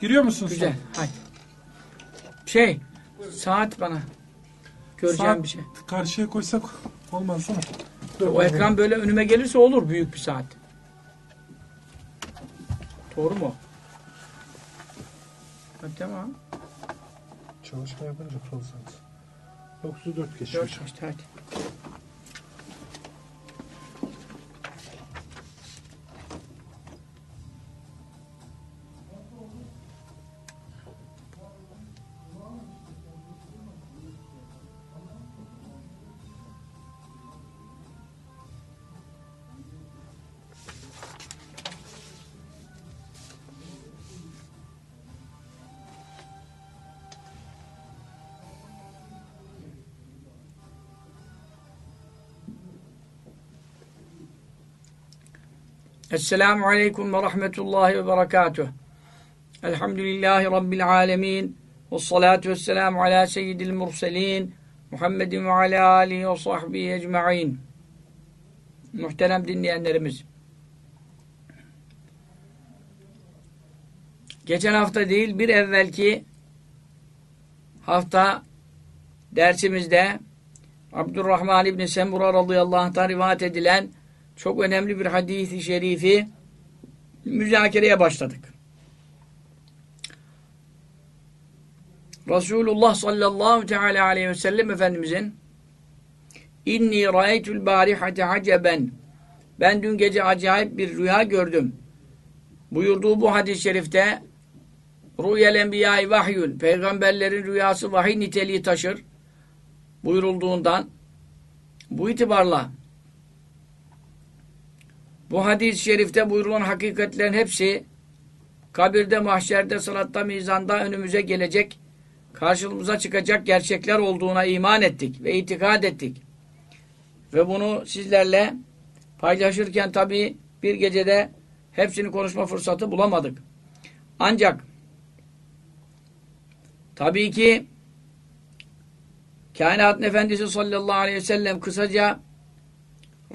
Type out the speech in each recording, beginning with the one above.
Giriyor musun Güzel. Haydi. Şey, saat bana. Göreceğim Saat bir şey. karşıya koysak olmaz değil mi? Dur, O ekran böyle önüme gelirse olur büyük bir saat. Doğru mu? Ha, tamam. Çalışma yapınca fazla. 904 geçiyor. Dört işte hadi. Esselamu Aleyküm ve Rahmetullahi ve Berekatuh. Elhamdülillahi Rabbil Alemin. Ve salatu ve selamu ala seyyidil murselin. Muhammedin ve ala alihi ve sahbihi ecma'in. Muhterem dinleyenlerimiz. Geçen hafta değil, bir evvelki hafta dersimizde Abdurrahman İbni Semura radıyallahu anh'tan rivayet edilen çok önemli bir hadisi şerifi müzakereye başladık. Resulullah sallallahu teala aleyhi ve sellem Efendimizin İnni ra'eytul barihate aceben Ben dün gece acayip bir rüya gördüm. Buyurduğu bu hadis-i şerifte Rüyel enbiyai vahyün Peygamberlerin rüyası vahiy niteliği taşır buyurulduğundan bu itibarla bu hadis-i şerifte buyurulan hakikatlerin hepsi kabirde, mahşerde, salatta, mizanda önümüze gelecek, karşımıza çıkacak gerçekler olduğuna iman ettik ve itikad ettik. Ve bunu sizlerle paylaşırken tabi bir gecede hepsini konuşma fırsatı bulamadık. Ancak tabii ki Kainatın Efendisi sallallahu aleyhi ve sellem kısaca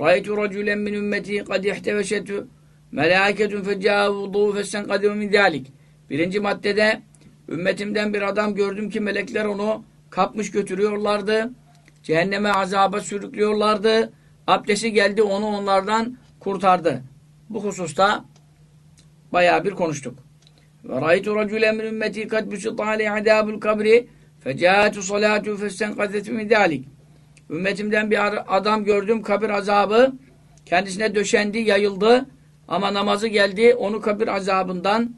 Ra'ytu raculen min ümmeti kad ihteveşetü melâiketun fecâhu vudu'u fessenkadû min zâlik. Birinci maddede ümmetimden bir adam gördüm ki melekler onu kapmış götürüyorlardı. Cehenneme azaba sürüklüyorlardı. Abdesti geldi onu onlardan kurtardı. Bu hususta bayağı bir konuştuk. Ve ra'ytu raculen min ümmeti kad büsütâ aleyh adâbul kabri fecâtu salâtu fessenkadetü min zâlik. Ümmetimden bir adam gördüm kabir azabı kendisine döşendi, yayıldı ama namazı geldi onu kabir azabından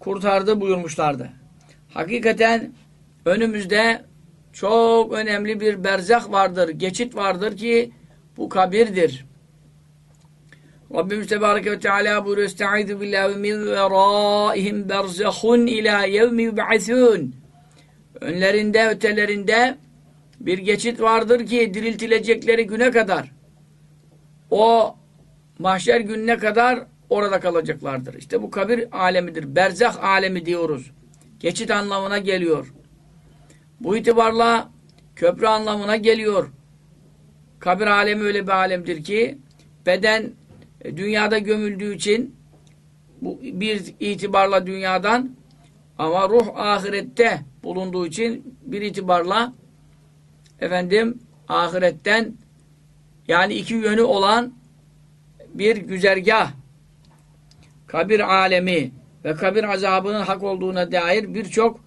kurtardı buyurmuşlardı. Hakikaten önümüzde çok önemli bir berzah vardır, geçit vardır ki bu kabirdir. Rabbimiz Tebareke ve Teala buyuruyor Estaizu billahi min veraihim berzahun ila yevmi yub'athun Önlerinde, ötelerinde bir geçit vardır ki diriltilecekleri güne kadar o mahşer gününe kadar orada kalacaklardır. İşte bu kabir alemidir. Berzah alemi diyoruz. Geçit anlamına geliyor. Bu itibarla köprü anlamına geliyor. Kabir alemi öyle bir alemdir ki beden e, dünyada gömüldüğü için bu bir itibarla dünyadan ama ruh ahirette bulunduğu için bir itibarla efendim ahiretten yani iki yönü olan bir güzergah kabir alemi ve kabir azabının hak olduğuna dair birçok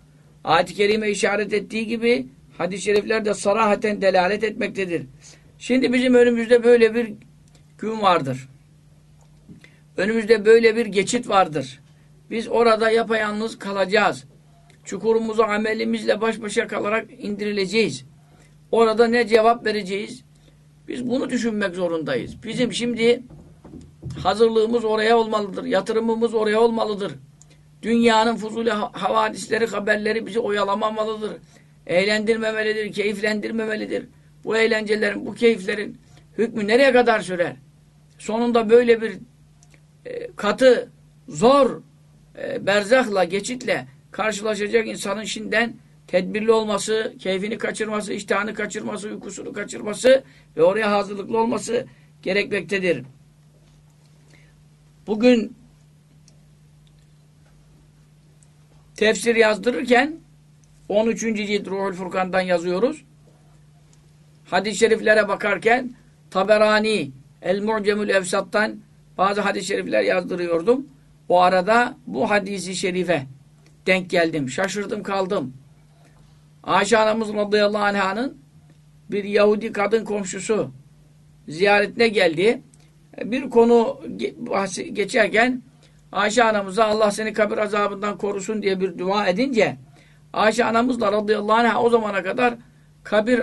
ayet-i kerime işaret ettiği gibi hadis-i şerifler de sarahaten delalet etmektedir. Şimdi bizim önümüzde böyle bir gün vardır. Önümüzde böyle bir geçit vardır. Biz orada yapayalnız kalacağız. Çukurumuzu amelimizle baş başa kalarak indirileceğiz. Orada ne cevap vereceğiz? Biz bunu düşünmek zorundayız. Bizim şimdi hazırlığımız oraya olmalıdır. Yatırımımız oraya olmalıdır. Dünyanın fuzuli havadisleri, haberleri bizi oyalamamalıdır. Eğlendirmemelidir, keyiflendirmemelidir. Bu eğlencelerin, bu keyiflerin hükmü nereye kadar sürer? Sonunda böyle bir e, katı, zor e, berzahla, geçitle karşılaşacak insanın şimdiden tedbirli olması, keyfini kaçırması, iştahını kaçırması, uykusunu kaçırması ve oraya hazırlıklı olması gerekmektedir. Bugün tefsir yazdırırken 13. cilt Ruhul Furkan'dan yazıyoruz. Hadis-i şeriflere bakarken Taberani, El-Mu'cemül Evsat'tan bazı hadis-i şerifler yazdırıyordum. O arada bu hadisi şerife denk geldim. Şaşırdım kaldım. Ayşe anamız radıyallahu anh'ın bir Yahudi kadın komşusu ziyaretine geldi. Bir konu ge- geçerken Ayşe anamıza Allah seni kabir azabından korusun diye bir dua edince Ayşe anamız da radıyallahu anh o zamana kadar kabir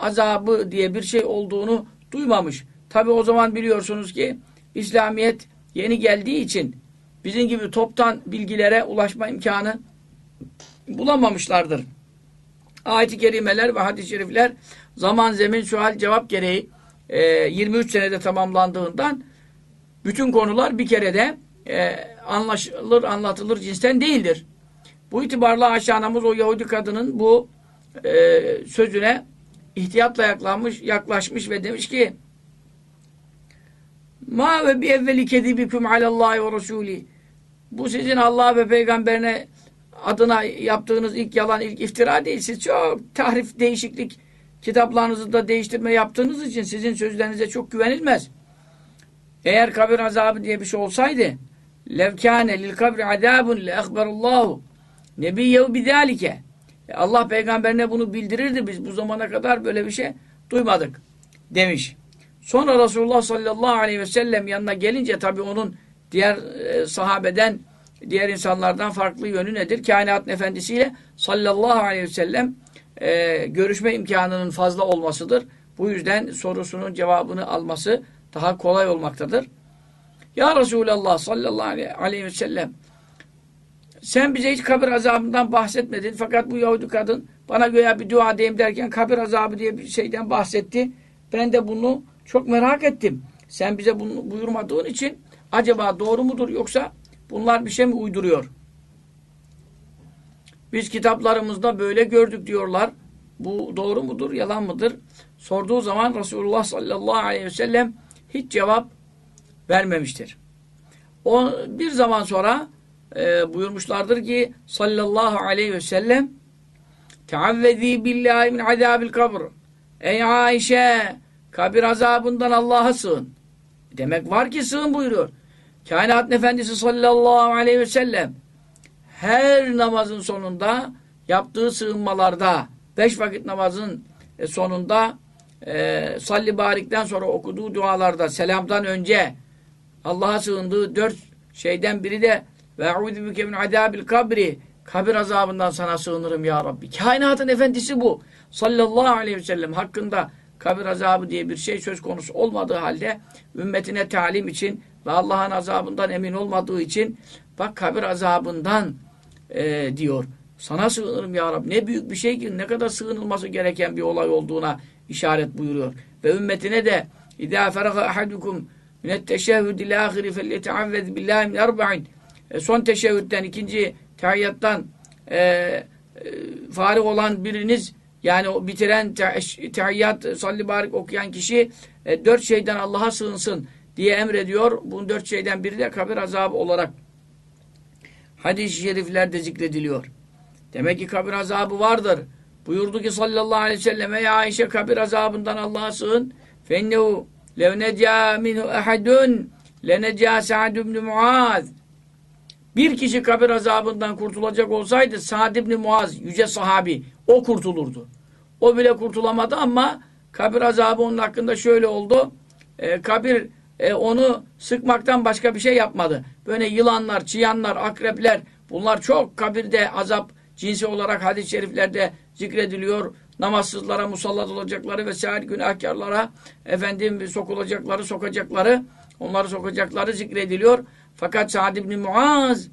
azabı diye bir şey olduğunu duymamış. Tabi o zaman biliyorsunuz ki İslamiyet yeni geldiği için bizim gibi toptan bilgilere ulaşma imkanı bulamamışlardır. Ayet-i kerimeler ve hadis-i şerifler zaman, zemin, sual, cevap gereği e, 23 senede tamamlandığından bütün konular bir kerede e, anlaşılır, anlatılır cinsten değildir. Bu itibarla Ayşe anamız o Yahudi kadının bu e, sözüne ihtiyatla yaklanmış, yaklaşmış ve demiş ki Ma ve bi evveli kedibikum alallahi ve rasuli Bu sizin Allah ve peygamberine adına yaptığınız ilk yalan, ilk iftira değil. Siz çok tahrif, değişiklik kitaplarınızı da değiştirme yaptığınız için sizin sözlerinize çok güvenilmez. Eğer kabir azabı diye bir şey olsaydı levkâne lil kabri azabun le ekberallahu nebiyyehu bidâlike E, Allah peygamberine bunu bildirirdi. Biz bu zamana kadar böyle bir şey duymadık demiş. Sonra Resulullah sallallahu aleyhi ve sellem yanına gelince tabi onun diğer e, sahabeden diğer insanlardan farklı yönü nedir? Kainatın efendisiyle sallallahu aleyhi ve sellem e, görüşme imkanının fazla olmasıdır. Bu yüzden sorusunun cevabını alması daha kolay olmaktadır. Ya Resulallah sallallahu aleyhi ve sellem sen bize hiç kabir azabından bahsetmedin. Fakat bu Yahudi kadın bana göre bir dua edeyim derken kabir azabı diye bir şeyden bahsetti. Ben de bunu çok merak ettim. Sen bize bunu buyurmadığın için acaba doğru mudur yoksa bunlar bir şey mi uyduruyor? Biz kitaplarımızda böyle gördük diyorlar. Bu doğru mudur, yalan mıdır? Sorduğu zaman Resulullah sallallahu aleyhi ve sellem hiç cevap vermemiştir. O bir zaman sonra e, buyurmuşlardır ki sallallahu aleyhi ve sellem Teavvezi billahi min azabil kabr. Ey Ayşe kabir azabından Allah'a sığın. Demek var ki sığın buyuruyor. Kainat Efendisi sallallahu aleyhi ve sellem her namazın sonunda yaptığı sığınmalarda beş vakit namazın e, sonunda e, salli barikten sonra okuduğu dualarda selamdan önce Allah'a sığındığı dört şeyden biri de ve bike min azâbil kabri kabir azabından sana sığınırım ya Rabbi. Kainatın efendisi bu. Sallallahu aleyhi ve sellem hakkında kabir azabı diye bir şey söz konusu olmadığı halde ümmetine talim için ve Allah'ın azabından emin olmadığı için bak kabir azabından e, diyor. Sana sığınırım ya Rabbi. Ne büyük bir şey ki ne kadar sığınılması gereken bir olay olduğuna işaret buyuruyor. Ve ümmetine de feraga ahadukum minet teşehhüdil âhiri felyeteavvez billahi min erba'in e, son teşehhütten ikinci tahiyyattan e, e, farih olan biriniz yani o bitiren tehiyyat salli barik okuyan kişi e, dört şeyden Allah'a sığınsın diye emrediyor. Bunun dört şeyden biri de kabir azabı olarak hadis-i şeriflerde zikrediliyor. Demek ki kabir azabı vardır. Buyurdu ki sallallahu aleyhi ve selleme ya Ayşe kabir azabından Allah'a sığın. Fennehu levneca minhu ehadun leneca Sa'd ibn Muaz. Bir kişi kabir azabından kurtulacak olsaydı Sa'd ibn Muaz yüce sahabi o kurtulurdu. O bile kurtulamadı ama kabir azabı onun hakkında şöyle oldu. E, kabir e, onu sıkmaktan başka bir şey yapmadı. Böyle yılanlar, çıyanlar, akrepler bunlar çok kabirde azap cinsi olarak hadis-i şeriflerde zikrediliyor. Namazsızlara musallat olacakları vesaire günahkarlara efendim sokulacakları, sokacakları onları sokacakları zikrediliyor. Fakat Sa'd ibn Muaz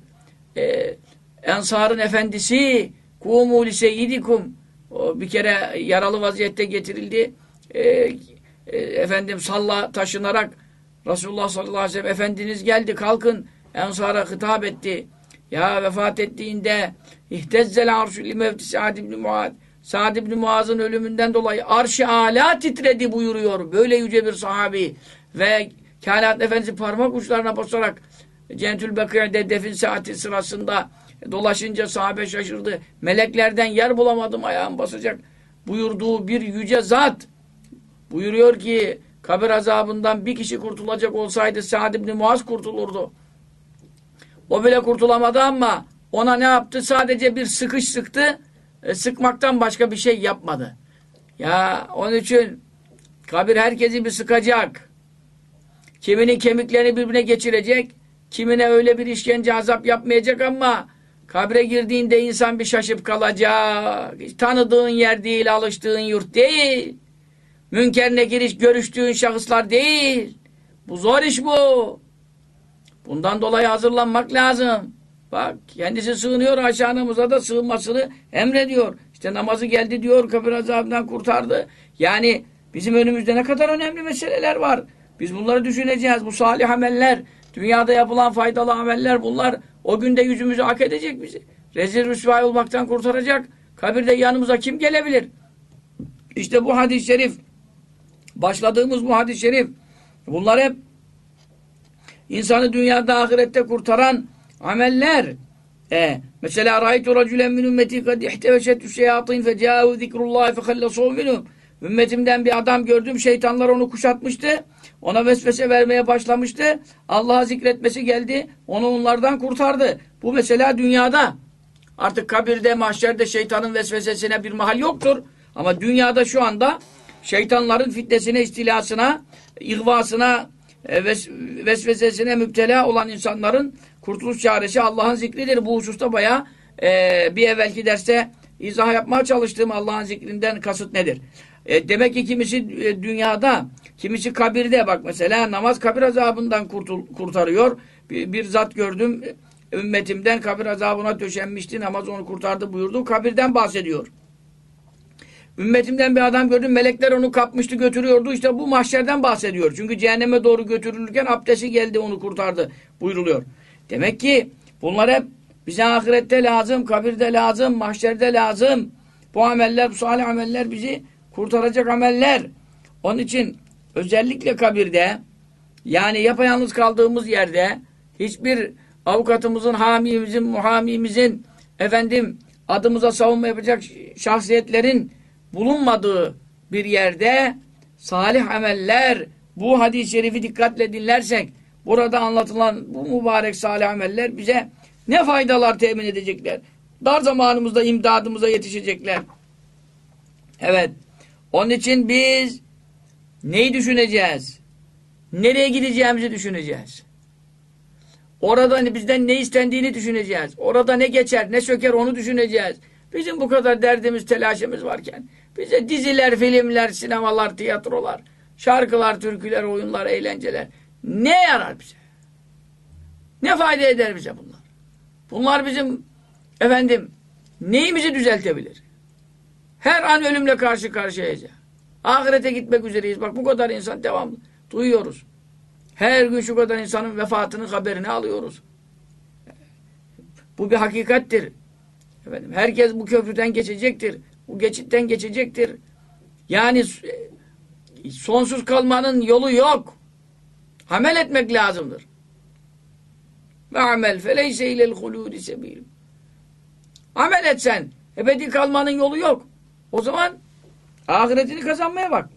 e, Ensar'ın efendisi kumu li seyyidikum o bir kere yaralı vaziyette getirildi. E, e, efendim salla taşınarak Resulullah sallallahu aleyhi ve sellem Efendiniz geldi kalkın Ensar'a hitap etti. Ya vefat ettiğinde ihtezzel arşu li mevti Sa'd ibn Muaz Sa'd ibn Muaz'ın ölümünden dolayı arş-ı ala titredi buyuruyor. Böyle yüce bir sahabi ve Kainat Efendisi parmak uçlarına basarak Cennetül Bekir'de defin saati sırasında Dolaşınca sahabe şaşırdı. Meleklerden yer bulamadım ayağım basacak. Buyurduğu bir yüce zat buyuruyor ki kabir azabından bir kişi kurtulacak olsaydı Sa'd ibn Muaz kurtulurdu. O bile kurtulamadı ama ona ne yaptı? Sadece bir sıkış sıktı. E, sıkmaktan başka bir şey yapmadı. Ya onun için kabir herkesi bir sıkacak. Kiminin kemiklerini birbirine geçirecek. Kimine öyle bir işkence azap yapmayacak ama kabre girdiğinde insan bir şaşıp kalacak. Hiç tanıdığın yer değil, alıştığın yurt değil. Münker nekiriş görüştüğün şahıslar değil. Bu zor iş bu. Bundan dolayı hazırlanmak lazım. Bak kendisi sığınıyor aşağınımıza da sığınmasını emrediyor. İşte namazı geldi diyor kabir azabından kurtardı. Yani bizim önümüzde ne kadar önemli meseleler var. Biz bunları düşüneceğiz. Bu salih ameller, dünyada yapılan faydalı ameller bunlar o günde yüzümüzü hak edecek bizi. Rezil rüsvay olmaktan kurtaracak. Kabirde yanımıza kim gelebilir? İşte bu hadis-i şerif başladığımız bu hadis-i şerif bunlar hep insanı dünyada ahirette kurtaran ameller. E, mesela raytu raculen min ümmeti kad ihteveşetü şeyatîn fecâhu zikrullâhi fehallesû minhum. Ümmetimden bir adam gördüm. Şeytanlar onu kuşatmıştı. Ona vesvese vermeye başlamıştı. Allah'a zikretmesi geldi. Onu onlardan kurtardı. Bu mesela dünyada. Artık kabirde, mahşerde şeytanın vesvesesine bir mahal yoktur. Ama dünyada şu anda şeytanların fitnesine, istilasına, ihvasına, e, ves vesvesesine müptela olan insanların kurtuluş çaresi Allah'ın zikridir. Bu hususta bayağı e, bir evvelki derste izah yapmaya çalıştığım Allah'ın zikrinden kasıt nedir? E, demek ki kimisi e, dünyada, kimisi kabirde bak mesela namaz kabir azabından kurtul, kurtarıyor. Bir, bir zat gördüm e, ümmetimden kabir azabına döşenmişti namaz onu kurtardı buyurdu. Kabirden bahsediyor. Ümmetimden bir adam gördüm melekler onu kapmıştı götürüyordu işte bu mahşerden bahsediyor. Çünkü cehenneme doğru götürülürken abdesti geldi onu kurtardı buyruluyor. Demek ki bunlar hep bize ahirette lazım, kabirde lazım, mahşerde lazım. Bu ameller, bu salih ameller bizi kurtaracak ameller. Onun için özellikle kabirde yani yapayalnız kaldığımız yerde hiçbir avukatımızın, hamimizin, muhamimizin efendim adımıza savunma yapacak şahsiyetlerin bulunmadığı bir yerde salih ameller bu hadis-i şerifi dikkatle dinlersek burada anlatılan bu mübarek salih ameller bize ne faydalar temin edecekler. Dar zamanımızda imdadımıza yetişecekler. Evet. Onun için biz neyi düşüneceğiz? Nereye gideceğimizi düşüneceğiz. Orada hani bizden ne istendiğini düşüneceğiz. Orada ne geçer, ne söker onu düşüneceğiz. Bizim bu kadar derdimiz, telaşımız varken bize diziler, filmler, sinemalar, tiyatrolar, şarkılar, türküler, oyunlar, eğlenceler ne yarar bize? Ne fayda eder bize bunlar? Bunlar bizim efendim neyimizi düzeltebilir? Her an ölümle karşı karşıyayız. Ahirete gitmek üzereyiz. Bak bu kadar insan devamlı duyuyoruz. Her gün şu kadar insanın vefatının haberini alıyoruz. Bu bir hakikattir. Efendim, herkes bu köprüden geçecektir. Bu geçitten geçecektir. Yani sonsuz kalmanın yolu yok. Amel etmek lazımdır. Ve amel feleyse ilel hulûdi sebil. Amel etsen ebedi kalmanın yolu yok. O zaman ahiretini kazanmaya bak.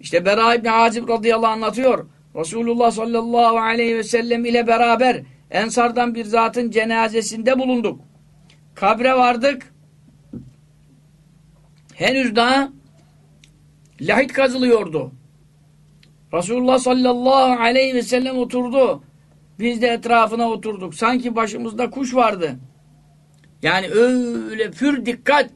İşte Bera İbni Azib radıyallahu anh anlatıyor. Resulullah sallallahu aleyhi ve sellem ile beraber Ensardan bir zatın cenazesinde bulunduk. Kabre vardık. Henüz daha lahit kazılıyordu. Resulullah sallallahu aleyhi ve sellem oturdu. Biz de etrafına oturduk. Sanki başımızda kuş vardı. Yani öyle pür dikkat.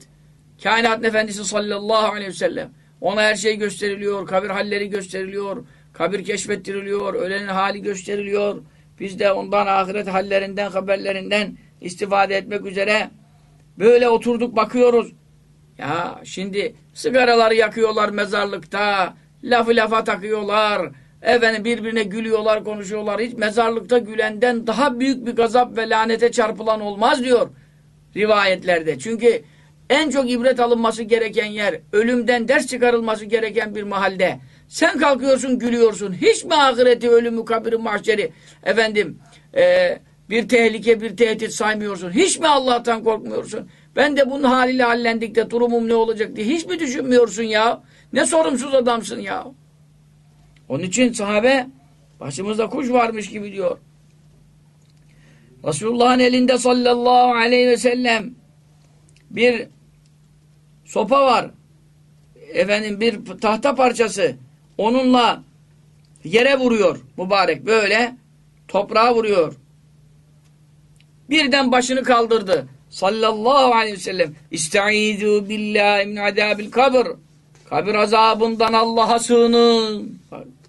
Kainat Efendisi sallallahu aleyhi ve sellem. Ona her şey gösteriliyor. Kabir halleri gösteriliyor. Kabir keşfettiriliyor. Ölenin hali gösteriliyor. Biz de ondan ahiret hallerinden, haberlerinden istifade etmek üzere böyle oturduk bakıyoruz. Ya şimdi sigaraları yakıyorlar mezarlıkta. Lafı lafa takıyorlar. Efendim birbirine gülüyorlar, konuşuyorlar. Hiç mezarlıkta gülenden daha büyük bir gazap ve lanete çarpılan olmaz diyor rivayetlerde. Çünkü en çok ibret alınması gereken yer, ölümden ders çıkarılması gereken bir mahalde. Sen kalkıyorsun, gülüyorsun. Hiç mi ahireti, ölümü, kabiri, mahşeri, efendim, e, bir tehlike, bir tehdit saymıyorsun? Hiç mi Allah'tan korkmuyorsun? Ben de bunun haliyle hallendik de durumum ne olacak diye hiç mi düşünmüyorsun ya? Ne sorumsuz adamsın ya? Onun için sahabe başımızda kuş varmış gibi diyor. Resulullah'ın elinde sallallahu aleyhi ve sellem bir sopa var. Efendim bir tahta parçası. Onunla yere vuruyor mübarek böyle toprağa vuruyor. Birden başını kaldırdı. Sallallahu aleyhi ve sellem. İstaizu billahi min azabil kabr. Kabir azabından Allah'a sığının.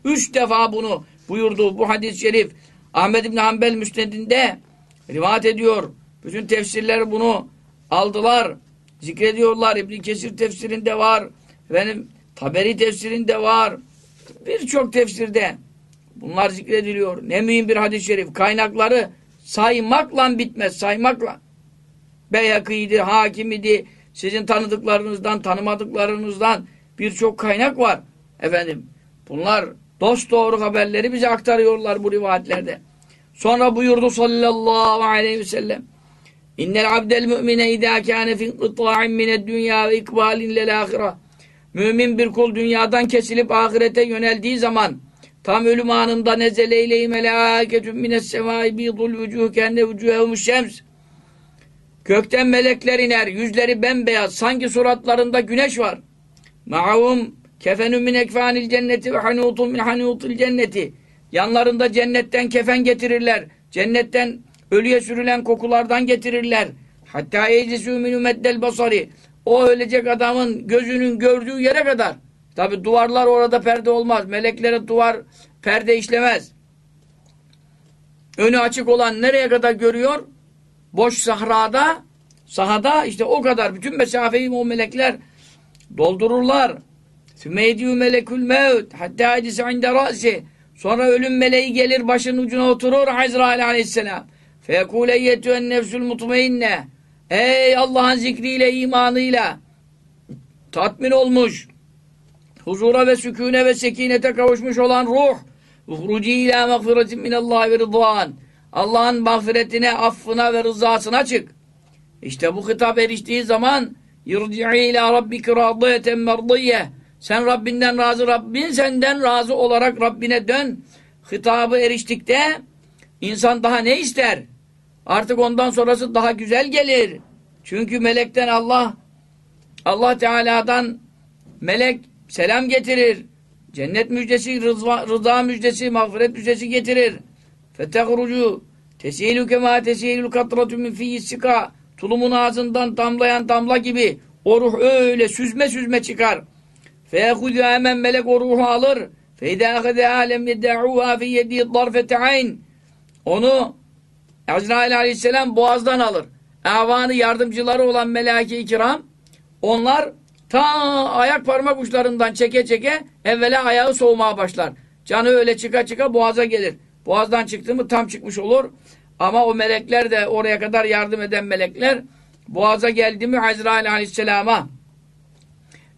Üç defa bunu buyurdu bu hadis-i şerif. Ahmed İbni Hanbel müsnedinde rivayet ediyor. Bütün tefsirler bunu aldılar. Zikrediyorlar. İbn Kesir tefsirinde var. Benim Taberi tefsirinde var. Birçok tefsirde bunlar zikrediliyor. Ne mühim bir hadis-i şerif. Kaynakları saymakla bitmez. Saymakla. Beyhaki'ydi, Hakim'idi, sizin tanıdıklarınızdan, tanımadıklarınızdan birçok kaynak var. Efendim, bunlar dost doğru haberleri bize aktarıyorlar bu rivayetlerde. Sonra buyurdu sallallahu aleyhi ve sellem İnnel abdel mümine idâ kâne fin qıtâ'in mined dünya ve ikbalin lel âhira Mümin bir kul dünyadan kesilip ahirete yöneldiği zaman tam ölüm anında nezele ileyhi melâketun mines semâi bîdul vücûh kenne vücûhevmüş şems Gökten melekler iner, yüzleri bembeyaz, sanki suratlarında güneş var. Ma'hum kefenun min ekfanil cenneti ve hanutun min hanutil cenneti. Yanlarında cennetten kefen getirirler. Cennetten ölüye sürülen kokulardan getirirler. Hatta eclisü minü meddel basari. O ölecek adamın gözünün gördüğü yere kadar. Tabi duvarlar orada perde olmaz. Meleklere duvar perde işlemez. Önü açık olan nereye kadar görüyor? boş sahrada sahada işte o kadar bütün mesafeyi o melekler doldururlar. Sümeydiyü melekül mevt hatta edise inde ra'si sonra ölüm meleği gelir başının ucuna oturur Azrail aleyhisselam. Feyekûle eyyetüen nefsül mutmeinne ey Allah'ın zikriyle imanıyla. Tatmin olmuş huzura ve sükûne ve sekinete kavuşmuş olan ruh uhruci ila mağfiretin minallahi ve rıdvan Allah'ın mağfiretine, affına ve rızasına çık. İşte bu hitap eriştiği zaman yurci'i ila rabbiki radiyeten merdiyye sen Rabbinden razı, Rabbin senden razı olarak Rabbine dön. Hitabı eriştikte insan daha ne ister? Artık ondan sonrası daha güzel gelir. Çünkü melekten Allah Allah Teala'dan melek selam getirir. Cennet müjdesi, rıza, rıza müjdesi, mağfiret müjdesi getirir. Fetehrucu tesilu kema tesilul katratu min fiyis sika tulumun ağzından damlayan damla gibi o ruh öyle süzme süzme çıkar. Feyehudu hemen melek o ruhu alır. Feyde ahede alem yedda'uha fi yedi darfete ayn. Onu Azrail aleyhisselam boğazdan alır. Avanı yardımcıları olan melaike-i kiram onlar ta ayak parmak uçlarından çeke çeke evvela ayağı soğumaya başlar. Canı öyle çıka çıka boğaza gelir. Boğazdan çıktı mı tam çıkmış olur. Ama o melekler de oraya kadar yardım eden melekler boğaza geldi mi Azrail aleyhisselama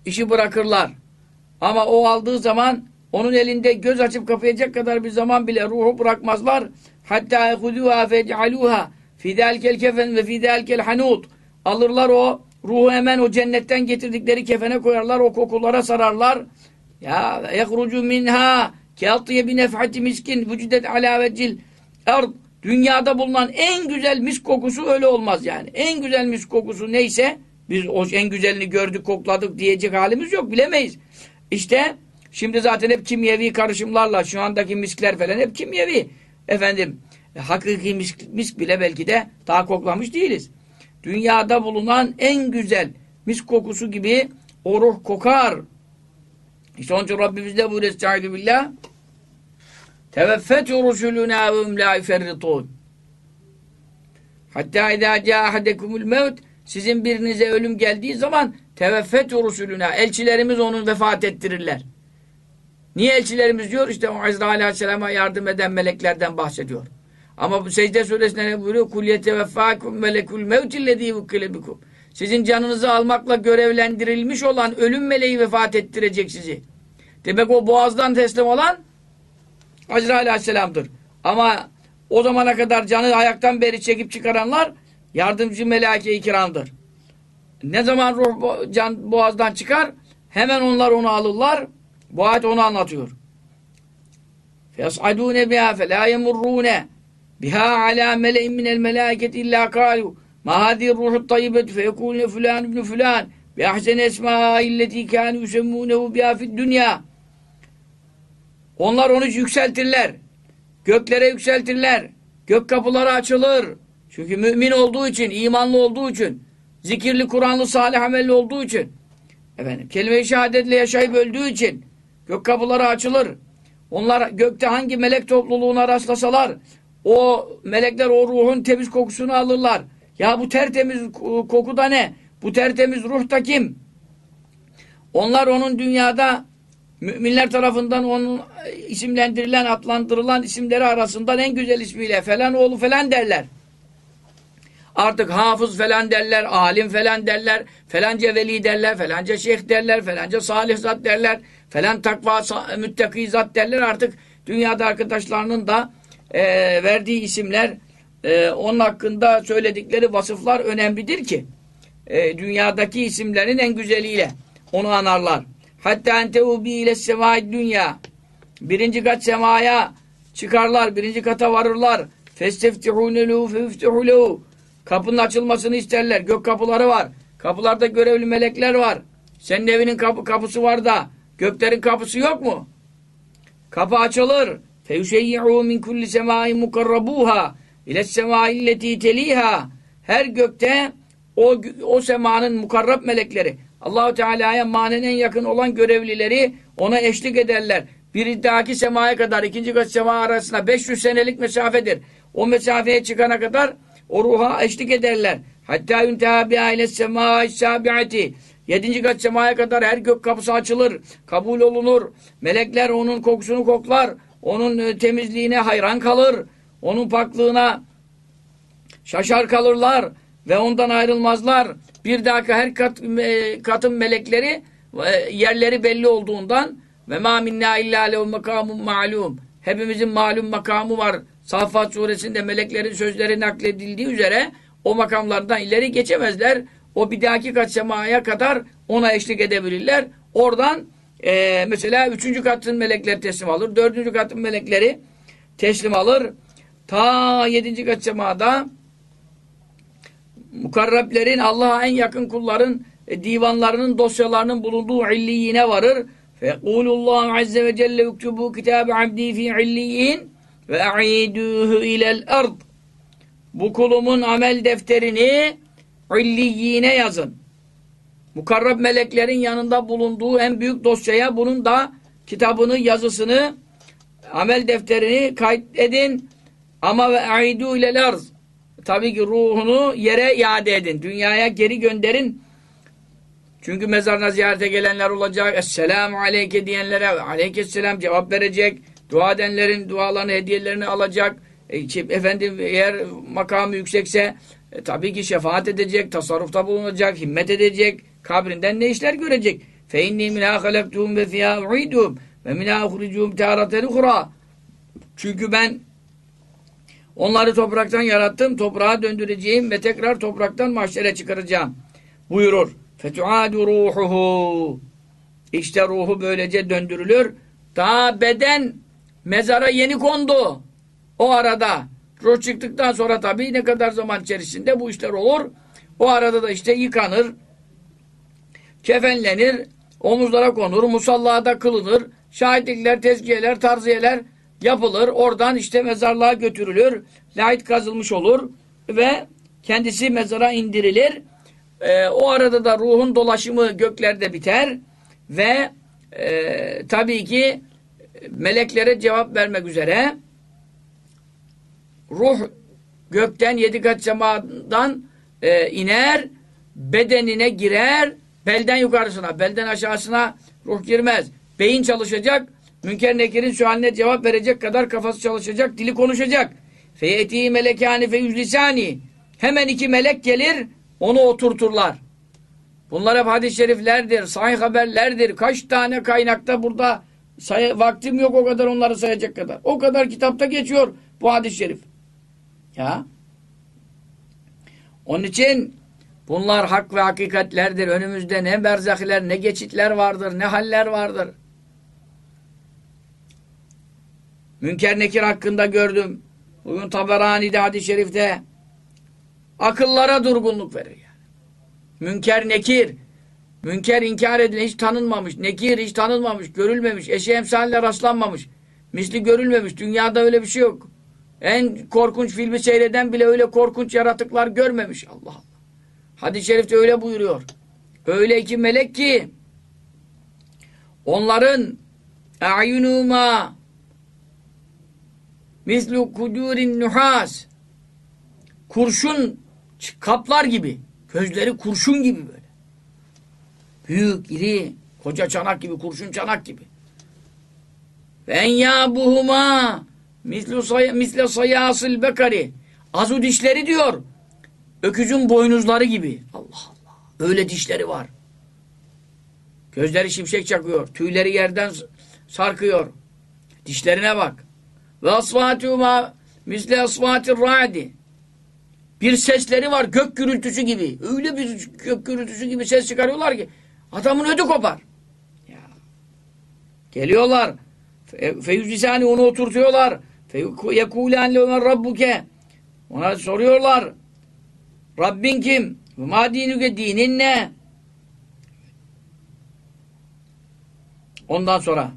işi bırakırlar. Ama o aldığı zaman onun elinde göz açıp kapayacak kadar bir zaman bile ruhu bırakmazlar. Hatta ehuduha fec'aluha fidâlkel kefen ve fidâlkel hanut. Alırlar o ruhu hemen o cennetten getirdikleri kefene koyarlar. O kokulara sararlar. Ya yehrucu minha Kâtiye bir nefhati miskin vücudet alâ veccil ard dünyada bulunan en güzel mis kokusu öyle olmaz yani. En güzel mis kokusu neyse biz o en güzelini gördük kokladık diyecek halimiz yok bilemeyiz. İşte şimdi zaten hep kimyevi karışımlarla şu andaki miskler falan hep kimyevi. Efendim hakiki misk, misk bile belki de daha koklamış değiliz. Dünyada bulunan en güzel mis kokusu gibi o ruh kokar. İşte onun için Rabbimiz de buyuruyor Estaizu billah. Teveffetü rusuluna ve hum la yuferritun. Hatta idâ câ ahadekumul mevt sizin birinize ölüm geldiği zaman teveffetü rusuluna elçilerimiz onu vefat ettirirler. Niye elçilerimiz diyor? İşte o Azrail Aleyhisselam'a yardım eden meleklerden bahsediyor. Ama bu secde suresinde ne buyuruyor? Kul yeteveffâkum melekul mevtillezî vukkile bikum. Sizin canınızı almakla görevlendirilmiş olan ölüm meleği vefat ettirecek sizi. Demek o boğazdan teslim olan Azrail Aleyhisselam'dır. Ama o zamana kadar canı ayaktan beri çekip çıkaranlar yardımcı melaike-i kiramdır. Ne zaman ruh bo- can boğazdan çıkar hemen onlar onu alırlar. Bu ayet onu anlatıyor. فَيَصْعَدُونَ بِهَا فَلَا يَمُرُّونَ بِهَا عَلَى مَلَئٍ مِنَ الْمَلَائِكَةِ إِلَّا قَالُوا مَا هَذِهِ الرُّوحُ الطَّيِّبَةُ فَيَقُولُونَ فُلَانُ بْنُ فُلَانٍ بِأَحْسَنِ أَسْمَائِهِ الَّتِي كَانُوا يُسَمُّونَهُ بِهَا فِي الدُّنْيَا Onlar onu yükseltirler. Göklere yükseltirler. Gök kapıları açılır. Çünkü mümin olduğu için, imanlı olduğu için, zikirli, Kur'anlı, salih amelli olduğu için, efendim, kelime-i şehadetle yaşayıp öldüğü için gök kapıları açılır. Onlar gökte hangi melek topluluğuna rastlasalar, o melekler o ruhun temiz kokusunu alırlar. Ya bu tertemiz koku da ne? Bu tertemiz ruh da kim? Onlar onun dünyada müminler tarafından onun isimlendirilen, adlandırılan isimleri arasından en güzel ismiyle falan oğlu falan derler. Artık hafız falan derler, alim falan derler, falanca veli derler, falanca şeyh derler, falanca salih zat derler, falan takva müttaki zat derler. Artık dünyada arkadaşlarının da e, verdiği isimler, e, onun hakkında söyledikleri vasıflar önemlidir ki e, dünyadaki isimlerin en güzeliyle onu anarlar. Hatta entehu bi ile semai dünya. Birinci kat semaya çıkarlar, birinci kata varırlar. Festeftihune lehu feftihu lehu. Kapının açılmasını isterler. Gök kapıları var. Kapılarda görevli melekler var. Senin evinin kapı, kapısı var da göklerin kapısı yok mu? Kapı açılır. Feyüşeyyi'u min kulli semai mukarrabuha ile semai illeti teliha. Her gökte o, o semanın mukarrab melekleri Allahu Teala'ya manen en yakın olan görevlileri ona eşlik ederler. Bir iddiaki semaya kadar ikinci kat sema arasında 500 senelik mesafedir. O mesafeye çıkana kadar o ruha eşlik ederler. Hatta yünteha bi aile semâ sabiati. Yedinci kat semaya kadar her gök kapısı açılır. Kabul olunur. Melekler onun kokusunu koklar. Onun temizliğine hayran kalır. Onun paklığına şaşar kalırlar. Ve ondan ayrılmazlar. Bir dakika her kat, e, katın melekleri e, yerleri belli olduğundan ve ma minna illa lehu makamun ma'lum. Hepimizin malum makamı var. Saffat suresinde meleklerin sözleri nakledildiği üzere o makamlardan ileri geçemezler. O bir dahaki kat semaya kadar ona eşlik edebilirler. Oradan e, mesela üçüncü katın melekleri teslim alır. Dördüncü katın melekleri teslim alır. Ta yedinci kat semada mukarrablerin Allah'a en yakın kulların e, divanlarının dosyalarının bulunduğu illiyine varır. Fekulullahu azze ve celle yuktubu kitabe abdi fi illiyin ve a'iduhu ilel ard. Bu kulumun amel defterini illiyine yazın. Mukarrab meleklerin yanında bulunduğu en büyük dosyaya bunun da kitabını, yazısını, amel defterini kaydedin. Ama ve aidu ilel arz. Tabii ki ruhunu yere iade edin. Dünyaya geri gönderin. Çünkü mezarına ziyarete gelenler olacak. Esselamu aleyke diyenlere aleykesselam cevap verecek. Dua edenlerin dualarını, hediyelerini alacak. E, efendim eğer makamı yüksekse e, tabii ki şefaat edecek, tasarrufta bulunacak, himmet edecek. Kabrinden ne işler görecek? Halaktuhum ve fiyâ u'idum ve minâ uhricuhum târaten uhra. Çünkü ben onları topraktan yarattım, toprağa döndüreceğim ve tekrar topraktan mahşere çıkaracağım. Buyurur. Fetuadu ruhuhu. İşte ruhu böylece döndürülür. Daha beden mezara yeni kondu. O arada ruh çıktıktan sonra tabii ne kadar zaman içerisinde bu işler olur. O arada da işte yıkanır, kefenlenir, omuzlara konur, musallada kılınır, şahitlikler, tezkiyeler, tarziyeler yapılır. Oradan işte mezarlığa götürülür. Lahit kazılmış olur ve kendisi mezara indirilir. Ee, o arada da ruhun dolaşımı göklerde biter ve e, tabii ki meleklere cevap vermek üzere ruh gökten yedi kat semadan e, iner, bedenine girer, belden yukarısına, belden aşağısına ruh girmez. Beyin çalışacak, Münker Nekir'in sualine cevap verecek kadar kafası çalışacak, dili konuşacak. Feyeti melekani fe yüzlisani. Hemen iki melek gelir, onu oturturlar. Bunlar hep hadis-i şeriflerdir, sahih haberlerdir. Kaç tane kaynakta burada say vaktim yok o kadar onları sayacak kadar. O kadar kitapta geçiyor bu hadis-i şerif. Ya. Onun için bunlar hak ve hakikatlerdir. Önümüzde ne berzahiler, ne geçitler vardır, ne haller vardır. Münker Nekir hakkında gördüm. Bugün Taberani'de hadis-i şerifte akıllara durgunluk verir yani. Münker Nekir Münker inkar edilen hiç tanınmamış. Nekir hiç tanınmamış, görülmemiş. Eşi emsaline rastlanmamış. Misli görülmemiş. Dünyada öyle bir şey yok. En korkunç filmi seyreden bile öyle korkunç yaratıklar görmemiş. Allah Allah. Hadis-i şerifte öyle buyuruyor. Öyle iki melek ki onların a'yunuma mislu kudurin nuhas kurşun kaplar gibi gözleri kurşun gibi böyle büyük iri koca çanak gibi kurşun çanak gibi. Ve enyabuhuma mislu say misle sayasıl bekari. Azu dişleri diyor öküzün boynuzları gibi. Allah Allah öyle dişleri var. Gözleri şimşek çakıyor tüyleri yerden sarkıyor. Dişlerine bak. Ve asfatuhuma misle asfatir ra'di. Bir sesleri var gök gürültüsü gibi. Öyle bir gök gürültüsü gibi ses çıkarıyorlar ki adamın ödü kopar. Ya. Geliyorlar. Feyüzlisani onu oturtuyorlar. Feyekûlen lemen rabbuke. Ona soruyorlar. Rabbin kim? Ma dinüke dinin ne? Ondan sonra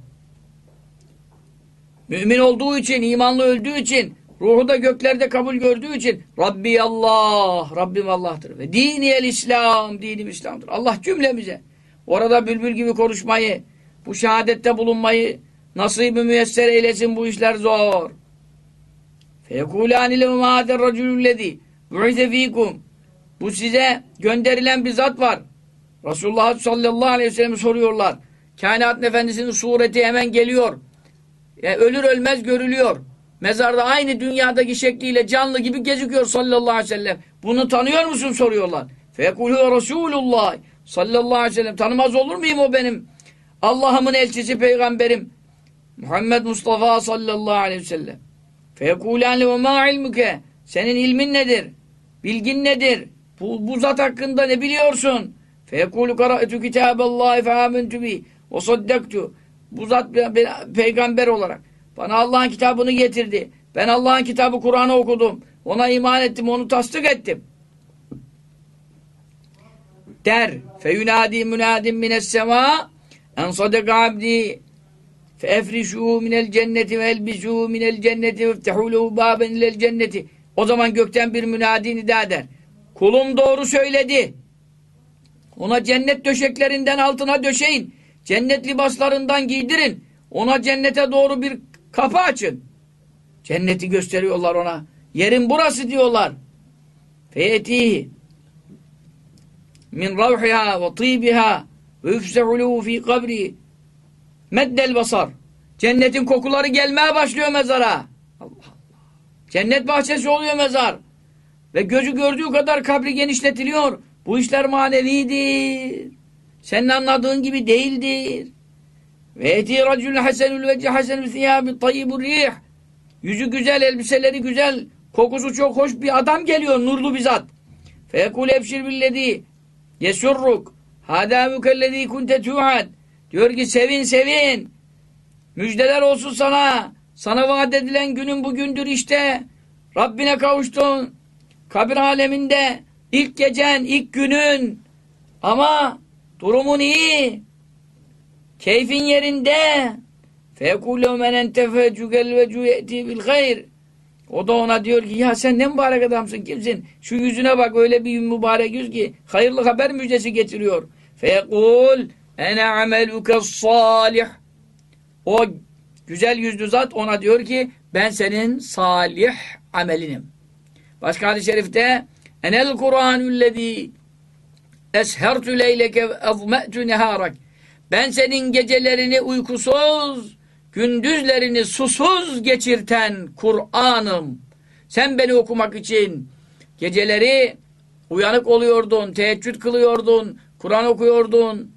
Mümin olduğu için, imanlı öldüğü için, ruhu da göklerde kabul gördüğü için Rabbi Allah, Rabbim Allah'tır. Ve dini el İslam, dinim İslam'dır. Allah cümlemize orada bülbül gibi konuşmayı, bu şehadette bulunmayı nasip-i müyesser eylesin bu işler zor. فَيَكُولَانِ لَهُ مَا هَذَا الرَّجُلُ الَّذ۪ي بُعِثَ ف۪يكُمْ Bu size gönderilen bir zat var. Resulullah sallallahu aleyhi ve sellem soruyorlar. Kainatın efendisinin sureti hemen geliyor. Yani ölür ölmez görülüyor. Mezarda aynı dünyadaki şekliyle canlı gibi gözüküyor sallallahu aleyhi ve sellem. Bunu tanıyor musun soruyorlar. Fekulü Resulullah sallallahu aleyhi ve sellem. Tanımaz olur muyum o benim? Allah'ımın elçisi peygamberim. Muhammed Mustafa sallallahu aleyhi ve sellem. Fekulâne ve mâ ilmuke. Senin ilmin nedir? Bilgin nedir? Bu, bu zat hakkında ne biliyorsun? Fekulü kara'etu kitâballâhi fe âmentü bi ve saddaktu. Bu zat peygamber olarak bana Allah'ın kitabını getirdi. Ben Allah'ın kitabı Kur'an'ı okudum. Ona iman ettim, onu tasdik ettim. Der. Feyunadi münadim mines sema en sadaka abdi feefrişû minel cenneti ve elbisû minel cenneti ve iftehû lehu bâben ilel cenneti. O zaman gökten bir münadi nida eder. Kulum doğru söyledi. Ona cennet döşeklerinden altına döşeyin. Cennet libaslarından giydirin. Ona cennete doğru bir kapı açın. Cenneti gösteriyorlar ona. Yerin burası diyorlar. Feyetihi min ravhiha ve tibiha ve yufsehuluhu fi kabri meddel basar. Cennetin kokuları gelmeye başlıyor mezara. Allah Allah. Cennet bahçesi oluyor mezar. Ve gözü gördüğü kadar kabri genişletiliyor. Bu işler manevidir. Senin anladığın gibi değildir. Ve eti racül hasenül veci hasenül thiyâbi tayyibur rih. Yüzü güzel, elbiseleri güzel, kokusu çok hoş bir adam geliyor, nurlu bir zat. Feyekul ebşir billedi yesurruk hâdâ mükellezî kunte tu'ad. Diyor ki sevin sevin. Müjdeler olsun sana. Sana vaat edilen günün bugündür işte. Rabbine kavuştun. Kabir aleminde ilk gecen, ilk günün. Ama Durumun iyi. Keyfin yerinde. Fekulu men entefecugel ve cüyeti bil hayr. O da ona diyor ki ya sen ne mübarek adamsın kimsin? Şu yüzüne bak öyle bir mübarek yüz ki hayırlı haber müjdesi getiriyor. Fekul ene ameluke salih. O güzel yüzlü zat ona diyor ki ben senin salih amelinim. Başka hadis-i şerifte enel Kur'anüllezî Eshertü leyleke ve ezme'tü neharak. Ben senin gecelerini uykusuz, gündüzlerini susuz geçirten Kur'an'ım. Sen beni okumak için geceleri uyanık oluyordun, teheccüd kılıyordun, Kur'an okuyordun,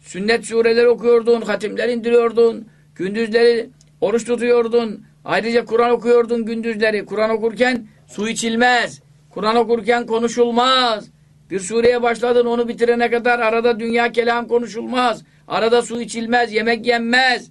sünnet sureleri okuyordun, hatimler indiriyordun, gündüzleri oruç tutuyordun, ayrıca Kur'an okuyordun gündüzleri. Kur'an okurken Su içilmez. Kur'an okurken konuşulmaz. Bir sureye başladın onu bitirene kadar arada dünya kelam konuşulmaz. Arada su içilmez, yemek yenmez.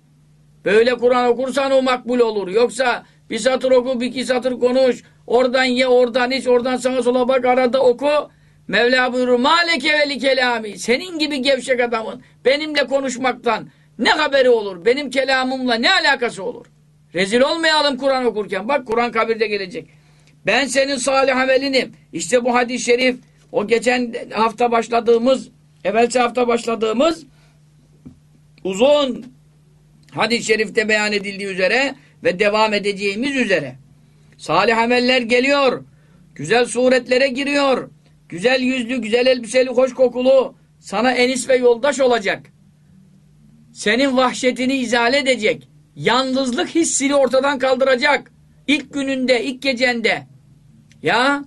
Böyle Kur'an okursan o makbul olur. Yoksa bir satır oku, bir iki satır konuş. Oradan ye, oradan iç, oradan sağa sola bak, arada oku. Mevla buyurur, maleke veli kelami. Senin gibi gevşek adamın benimle konuşmaktan ne haberi olur? Benim kelamımla ne alakası olur? Rezil olmayalım Kur'an okurken. Bak Kur'an kabirde gelecek. Ben senin salih amelinim. İşte bu hadis-i şerif o geçen hafta başladığımız evvelsi hafta başladığımız uzun hadis-i şerifte beyan edildiği üzere ve devam edeceğimiz üzere salih ameller geliyor. Güzel suretlere giriyor. Güzel yüzlü, güzel elbiseli, hoş kokulu sana enis ve yoldaş olacak. Senin vahşetini izale edecek. Yalnızlık hissini ortadan kaldıracak. İlk gününde, ilk gecende. Ya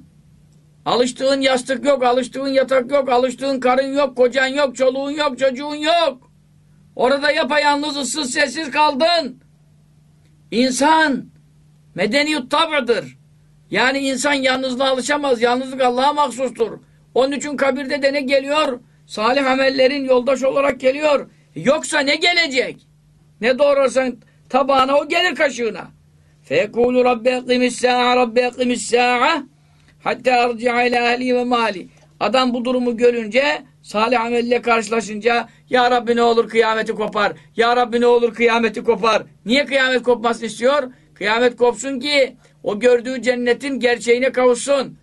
alıştığın yastık yok, alıştığın yatak yok, alıştığın karın yok, kocan yok, çoluğun yok, çocuğun yok. Orada yapayalnız, ıssız, sessiz kaldın. İnsan medeniyut tabıdır. Yani insan yalnızlığa alışamaz. Yalnızlık Allah'a mahsustur. Onun için kabirde de ne geliyor? Salih amellerin yoldaş olarak geliyor. Yoksa ne gelecek? Ne doğrarsan tabağına o gelir kaşığına. Fekulu Rabbi ekimis sa'a Rabbi ekimis sa'a hatta arci'a ila ehli ve mali. Adam bu durumu görünce salih amelle karşılaşınca Ya Rabbi ne olur kıyameti kopar. Ya Rabbi ne olur kıyameti kopar. Niye kıyamet kopmasını istiyor? Kıyamet kopsun ki o gördüğü cennetin gerçeğine kavuşsun.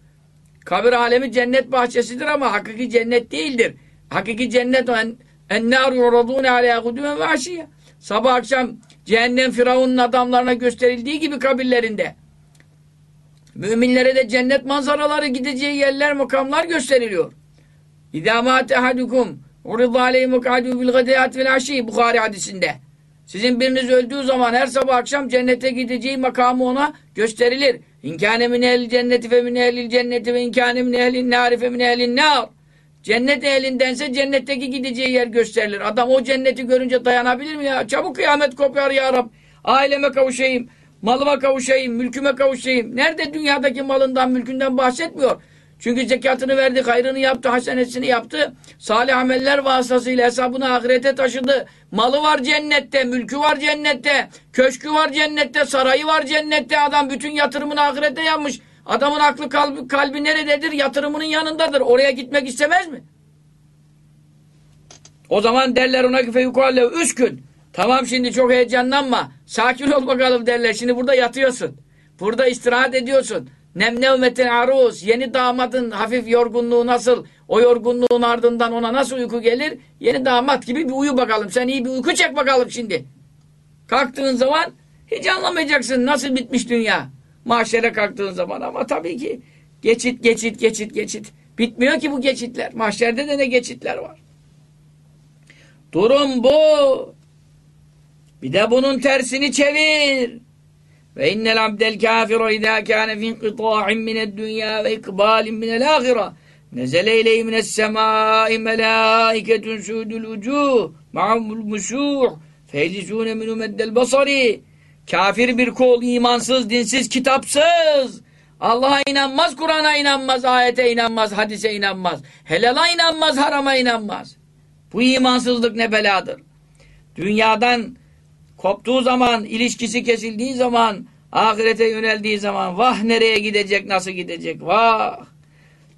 Kabir alemi cennet bahçesidir ama hakiki cennet değildir. Hakiki cennet o en, ennâru yuradûne aleyâ gudümen ve aşiyye. Sabah akşam cehennem firavunun adamlarına gösterildiği gibi kabirlerinde. Müminlere de cennet manzaraları gideceği yerler, makamlar gösteriliyor. İzâ mâte ahadukum uridâ aleyhi mukadû bil gadeyat vel aşî Bukhari hadisinde. Sizin biriniz öldüğü zaman her sabah akşam cennete gideceği makamı ona gösterilir. İnkâne min ehlil cenneti fe min ehlil cenneti ve inkâne min ehlin nâri fe min ehlin nâr. Cennet ehlindense cennetteki gideceği yer gösterilir. Adam o cenneti görünce dayanabilir mi ya? Çabuk kıyamet kopar ya Rab. Aileme kavuşayım, malıma kavuşayım, mülküme kavuşayım. Nerede dünyadaki malından, mülkünden bahsetmiyor. Çünkü zekatını verdi, hayrını yaptı, hasenesini yaptı. Salih ameller vasıtasıyla hesabını ahirete taşıdı. Malı var cennette, mülkü var cennette, köşkü var cennette, sarayı var cennette. Adam bütün yatırımını ahirete yapmış. Adamın aklı kalbi, kalbi nerededir? Yatırımının yanındadır. Oraya gitmek istemez mi? O zaman derler ona ki feyukalle üç gün. Tamam şimdi çok heyecanlanma. Sakin ol bakalım derler. Şimdi burada yatıyorsun. Burada istirahat ediyorsun. Nemnevmetin aruz. Yeni damadın hafif yorgunluğu nasıl? O yorgunluğun ardından ona nasıl uyku gelir? Yeni damat gibi bir uyu bakalım. Sen iyi bir uyku çek bakalım şimdi. Kalktığın zaman hiç anlamayacaksın nasıl bitmiş dünya. Mahşere kalktığın zaman ama tabii ki geçit geçit geçit geçit. Bitmiyor ki bu geçitler. Mahşerde de ne geçitler var. Durum bu. Bir de bunun tersini çevir. Ve innel abdel kafira idâ kâne fi inqitâ'in mined dünya ve ikbâlin minel âhira. Nezele ileyhi mines semâi melâiketun sûdül ucûh ma'amul musûh feylisûne minû meddel basari. Kafir bir kul, imansız, dinsiz, kitapsız. Allah'a inanmaz, Kur'an'a inanmaz, ayete inanmaz, hadise inanmaz. Helala inanmaz, harama inanmaz. Bu imansızlık ne beladır. Dünyadan koptuğu zaman, ilişkisi kesildiği zaman, ahirete yöneldiği zaman vah nereye gidecek, nasıl gidecek, vah!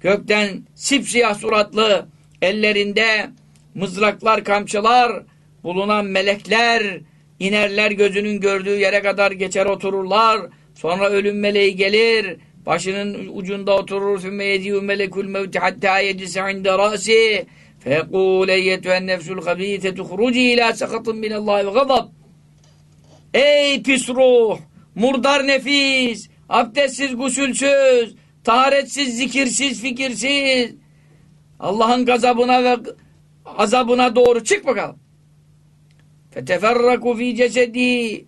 Gökten sipsiyah suratlı, ellerinde mızraklar, kamçılar bulunan melekler inerler gözünün gördüğü yere kadar geçer otururlar. Sonra ölüm meleği gelir, başının ucunda oturur. Sümme yediyü melekül mevti hatta yedisi inde rasi. Fekûle yetüen nefsül habîte tuhruci ilâ sekatın minallahi ve gadab. Ey pis ruh! Murdar nefis! Abdestsiz, gusülsüz, taharetsiz, zikirsiz, fikirsiz. Allah'ın gazabına ve azabına doğru çık bakalım. Feteferraku fi cesedi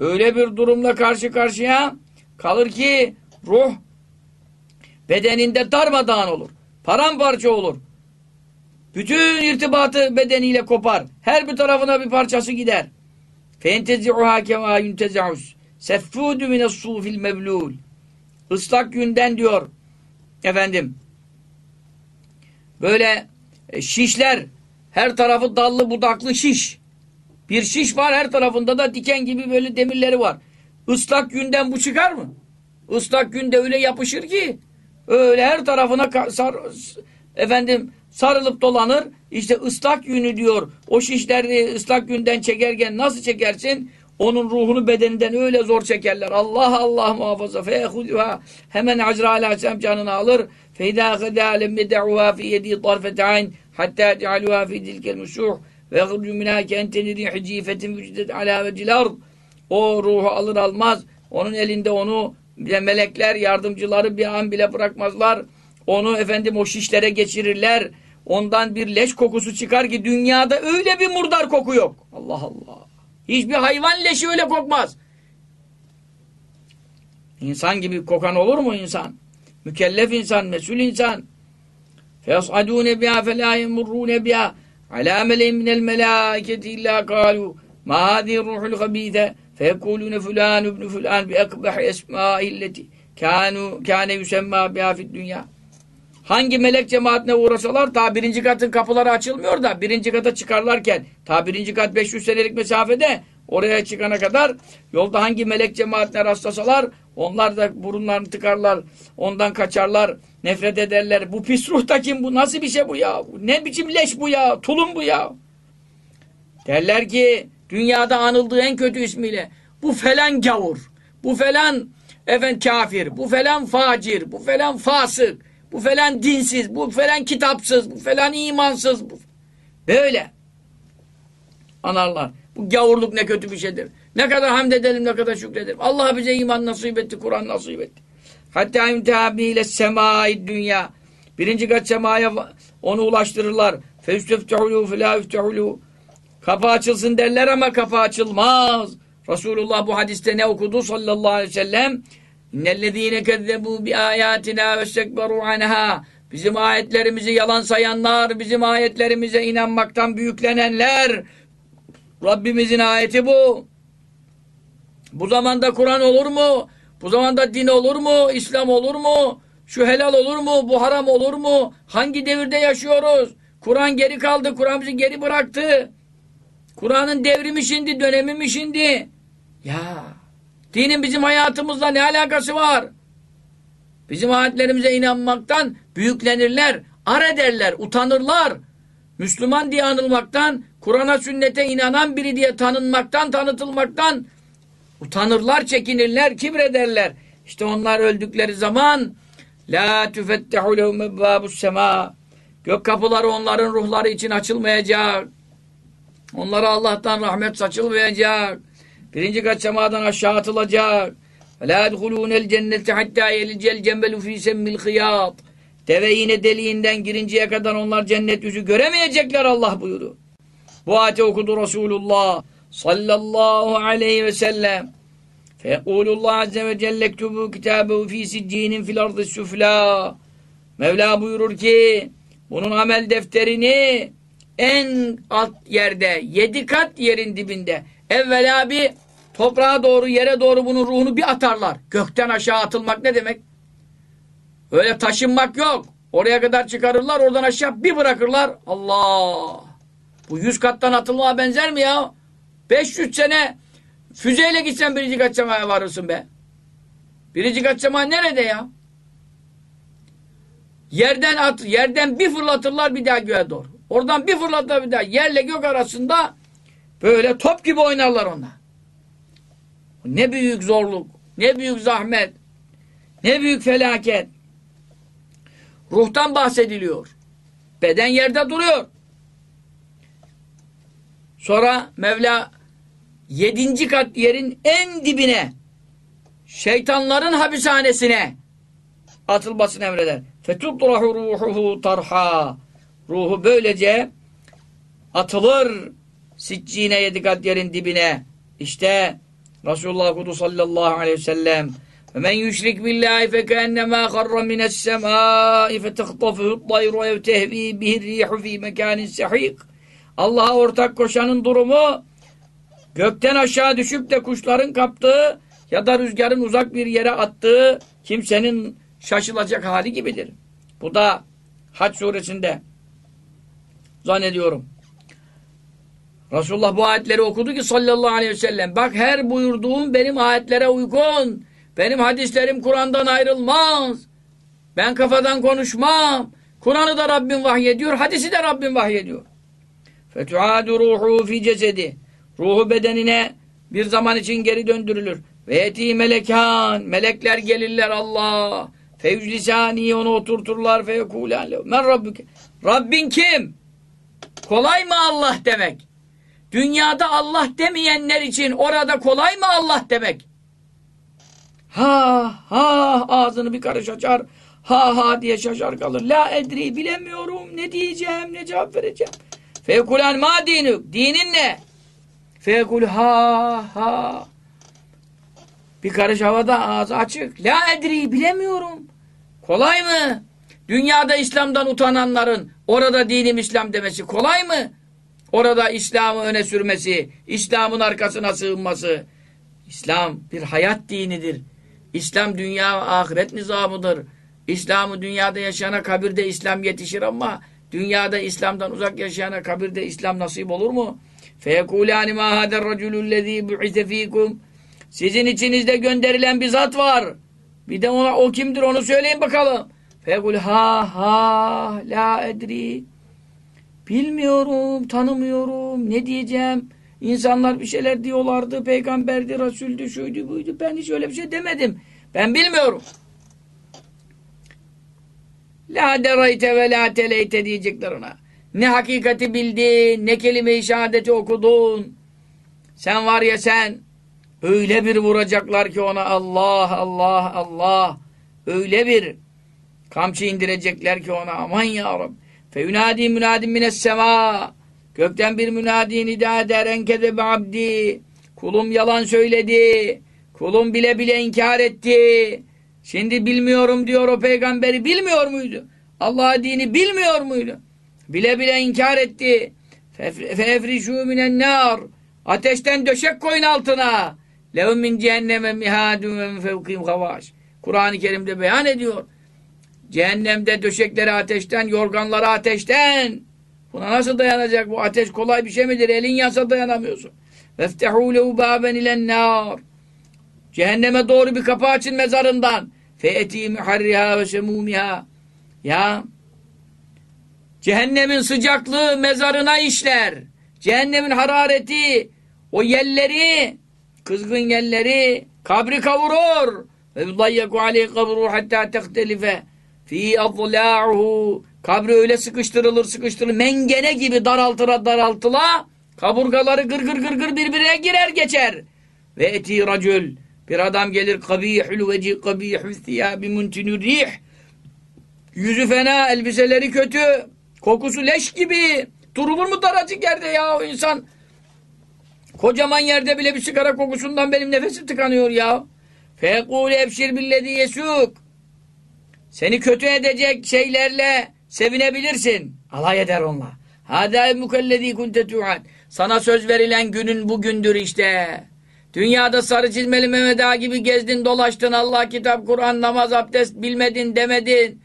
öyle bir durumla karşı karşıya kalır ki ruh bedeninde darmadağın olur. Paramparça olur. Bütün irtibatı bedeniyle kopar. Her bir tarafına bir parçası gider. فَاِنْتَزِعُهَا كَمَا يُنْتَزَعُسْ سَفُّودُ مِنَ الصُّوفِ الْمَبْلُولِ ıslak günden diyor efendim böyle e, şişler her tarafı dallı budaklı şiş. Bir şiş var her tarafında da diken gibi böyle demirleri var. Islak günden bu çıkar mı? Islak günde öyle yapışır ki öyle her tarafına ka- sar, efendim sarılıp dolanır. İşte ıslak yünü diyor. O şişleri ıslak günden çekerken nasıl çekersin? Onun ruhunu bedeninden öyle zor çekerler. Allah Allah muhafaza. Feyehuduha. Hemen Azrail Aleyhisselam canını alır. Feyda gıdâ lemme de'uha fi yedi tarfete ayn. Hatta cealuha fi dilkel musuh. Ve yahrucu minâ kenteni rihi cifetin vücudet alâ vecil ard. O ruhu alır almaz. Onun elinde onu melekler, yardımcıları bir an bile bırakmazlar. Onu efendim o şişlere geçirirler. Ondan bir leş kokusu çıkar ki dünyada öyle bir murdar koku yok. Allah Allah. Hiçbir hayvan leşi öyle kokmaz. İnsan gibi kokan olur mu insan? Mükellef insan, mesul insan. فَيَصْعَدُونَ بِهَا فَلَا يَمُرُّونَ بِهَا عَلَى مَلَيْ مِنَ الْمَلَائِكَةِ إِلَّا قَالُوا مَا هَذِهِ الرُّوحُ الْخَبِيثَةِ فَيَقُولُونَ فُلَانُ ابْنُ فُلَانُ بِأَقْبَحِ اسْمَائِهِ الَّتِي كَانُوا كَانَ يُسَمَّا بِهَا فِي الدُّنْيَا Hangi melek cemaatine uğrasalar ta birinci katın kapıları açılmıyor da birinci kata çıkarlarken ta birinci kat 500 senelik mesafede oraya çıkana kadar yolda hangi melek cemaatine rastlasalar onlar da burunlarını tıkarlar ondan kaçarlar nefret ederler. Bu pis ruh da kim bu? Nasıl bir şey bu ya? Ne biçim leş bu ya? Tulum bu ya? Derler ki dünyada anıldığı en kötü ismiyle bu falan gavur bu falan efendim kafir bu falan facir bu falan fasık bu falan dinsiz, bu falan kitapsız, bu falan imansız. Bu... Böyle. Anarlar. Bu gavurluk ne kötü bir şeydir. Ne kadar hamd edelim, ne kadar şükredelim. Allah bize iman nasip etti, Kur'an nasip etti. Hatta imtihabiyle semai dünya. Birinci kat semaya onu ulaştırırlar. Feüsteftehulû filâ üftehulû. Kapı açılsın derler ama kapı açılmaz. Resulullah bu hadiste ne okudu sallallahu aleyhi ve sellem? İnnellezîne kezzebû bi âyâtinâ ve stekberû anhâ. Bizim ayetlerimizi yalan sayanlar, bizim ayetlerimize inanmaktan büyüklenenler. Rabbimizin ayeti bu. Bu zamanda Kur'an olur mu? Bu zamanda din olur mu? İslam olur mu? Şu helal olur mu? Bu haram olur mu? Hangi devirde yaşıyoruz? Kur'an geri kaldı. Kur'an bizi geri bıraktı. Kur'an'ın devrimi şimdi, dönemi mi şimdi? Ya Dinin bizim hayatımızla ne alakası var? Bizim ayetlerimize inanmaktan büyüklenirler, ar ederler, utanırlar. Müslüman diye anılmaktan, Kur'an'a sünnete inanan biri diye tanınmaktan, tanıtılmaktan utanırlar, çekinirler, kibrederler. İşte onlar öldükleri zaman la tufettehu lehum ebbâbus semâ Gök kapıları onların ruhları için açılmayacak. Onlara Allah'tan rahmet saçılmayacak. Birinci kat semadan aşağı atılacak. La yedhulûnel cennete hattâ yelicel cembelu fî semmil hıyât. Deve yine deliğinden girinceye kadar onlar cennet yüzü göremeyecekler Allah buyurdu. Bu ayeti okudu Resulullah sallallahu aleyhi ve sellem. Fekulullah azze ve celle ektubu kitabehu fî siccînin fil ardı süflâ. Mevla buyurur ki bunun amel defterini en alt yerde, yedi kat yerin dibinde evvela bir toprağa doğru, yere doğru bunun ruhunu bir atarlar. Gökten aşağı atılmak ne demek? Öyle taşınmak yok. Oraya kadar çıkarırlar, oradan aşağı bir bırakırlar. Allah! Bu yüz kattan atılmaya benzer mi ya? 500 sene füzeyle gitsen birinci kat semaya varırsın be. Birinci kat sema nerede ya? Yerden at, yerden bir fırlatırlar bir daha göğe doğru. Oradan bir fırlatırlar bir daha. Yerle gök arasında böyle top gibi oynarlar onlar. Ne büyük zorluk, ne büyük zahmet, ne büyük felaket. Ruhtan bahsediliyor. Beden yerde duruyor. Sonra Mevla yedinci kat yerin en dibine şeytanların hapishanesine atılmasını emreder. Fetutrahu ruhuhu tarha. Ruhu böylece atılır siccine yedi kadyerin dibine. İşte Resulullah Kudu sallallahu aleyhi ve sellem ve men yüşrik billahi fekeennemâ karra mine's semâi fetehtafehu't tayru ev tehvi bihir rihu fî mekânin sehîk. Allah'a ortak koşanın durumu gökten aşağı düşüp de kuşların kaptığı ya da rüzgarın uzak bir yere attığı kimsenin şaşılacak hali gibidir. Bu da Haç suresinde zannediyorum Resulullah bu ayetleri okudu ki sallallahu aleyhi ve sellem bak her buyurduğum benim ayetlere uygun. Benim hadislerim Kur'an'dan ayrılmaz. Ben kafadan konuşmam. Kur'an'ı da Rabbim vahyediyor, hadisi de Rabbim vahyediyor. Fetuadu ruhu fi cesedi. Ruhu bedenine bir zaman için geri döndürülür. Ve eti melekan. Melekler gelirler Allah. Fevclisani onu oturturlar fe yekulen lehu. Men rabbüke. Rabbin kim? Kolay mı Allah demek? Dünyada Allah demeyenler için orada kolay mı Allah demek? Ha ha ağzını bir karış açar. Ha ha diye şaşar kalır. La edri bilemiyorum. Ne diyeceğim, ne cevap vereceğim. Fekulen ma dinuk. Dinin ne? Fekul ha ha. Bir karış havada ağzı açık. La edri bilemiyorum. Kolay mı? Dünyada İslam'dan utananların orada dinim İslam demesi kolay mı? Orada İslam'ı öne sürmesi, İslam'ın arkasına sığınması. İslam bir hayat dinidir. İslam dünya ahiret nizamıdır. İslam'ı dünyada yaşayana kabirde İslam yetişir ama dünyada İslam'dan uzak yaşayana kabirde İslam nasip olur mu? Feyekulâni mâ hâder racülüllezî bu'ise fîkum. Sizin içinizde gönderilen bir zat var. Bir de ona o kimdir onu söyleyin bakalım. Fekul ha ha la edri. Bilmiyorum, tanımıyorum, ne diyeceğim. İnsanlar bir şeyler diyorlardı, peygamberdi, rasuldü, şuydu, buydu. Ben hiç öyle bir şey demedim. Ben bilmiyorum. La derayte ve la teleyte diyecekler ona. Ne hakikati bildin, ne kelime-i şehadeti okudun. Sen var ya sen, öyle bir vuracaklar ki ona Allah, Allah, Allah. Öyle bir kamçı indirecekler ki ona aman ya Rabbi. Feyunadi münadim mines sema. Gökten bir münadi nida eder enkedebe abdi. Kulum yalan söyledi. Kulum bile bile inkar etti. Şimdi bilmiyorum diyor o peygamberi. Bilmiyor muydu? Allah dini bilmiyor muydu? Bile bile inkar etti. Fefrişû minen nar. Ateşten döşek koyun altına. Lehum min cehenneme mihadun ve fevkim gavaş. Kur'an-ı Kerim'de beyan ediyor. Cehennemde döşekleri ateşten, yorganları ateşten. Buna nasıl dayanacak? Bu ateş kolay bir şey midir? Elin yansa dayanamıyorsun. وَفْتَحُوا لَهُ بَابًا اِلَى النَّارِ Cehenneme doğru bir kapı açın mezarından. فَاَتِي مُحَرِّهَا وَسَمُومِهَا Ya cehennemin sıcaklığı mezarına işler. Cehennemin harareti o yelleri, kızgın yelleri kabri kavurur. Ve yudayyaku aleyhi kabruhu hatta tehtelife fi adla'uhu kabri öyle sıkıştırılır sıkıştırılır. Mengene gibi daraltıra daraltıla kaburgaları gır gır gır gır birbirine girer geçer. Ve eti racül. Bir adam gelir kabihül veci kabihül thiyabi muntinur rih. Yüzü fena elbiseleri kötü kokusu leş gibi. Durulur mu daracık yerde ya o insan? Kocaman yerde bile bir sigara kokusundan benim nefesim tıkanıyor ya. Fekul ebşir billezi yesuk seni kötü edecek şeylerle sevinebilirsin. Alay eder onunla. Hâdâ mukellezî kunte tu'ad. Sana söz verilen günün bugündür işte. Dünyada sarı çizmeli Mehmet Ağa gibi gezdin dolaştın. Allah, kitap, Kur'an, namaz, abdest bilmedin demedin.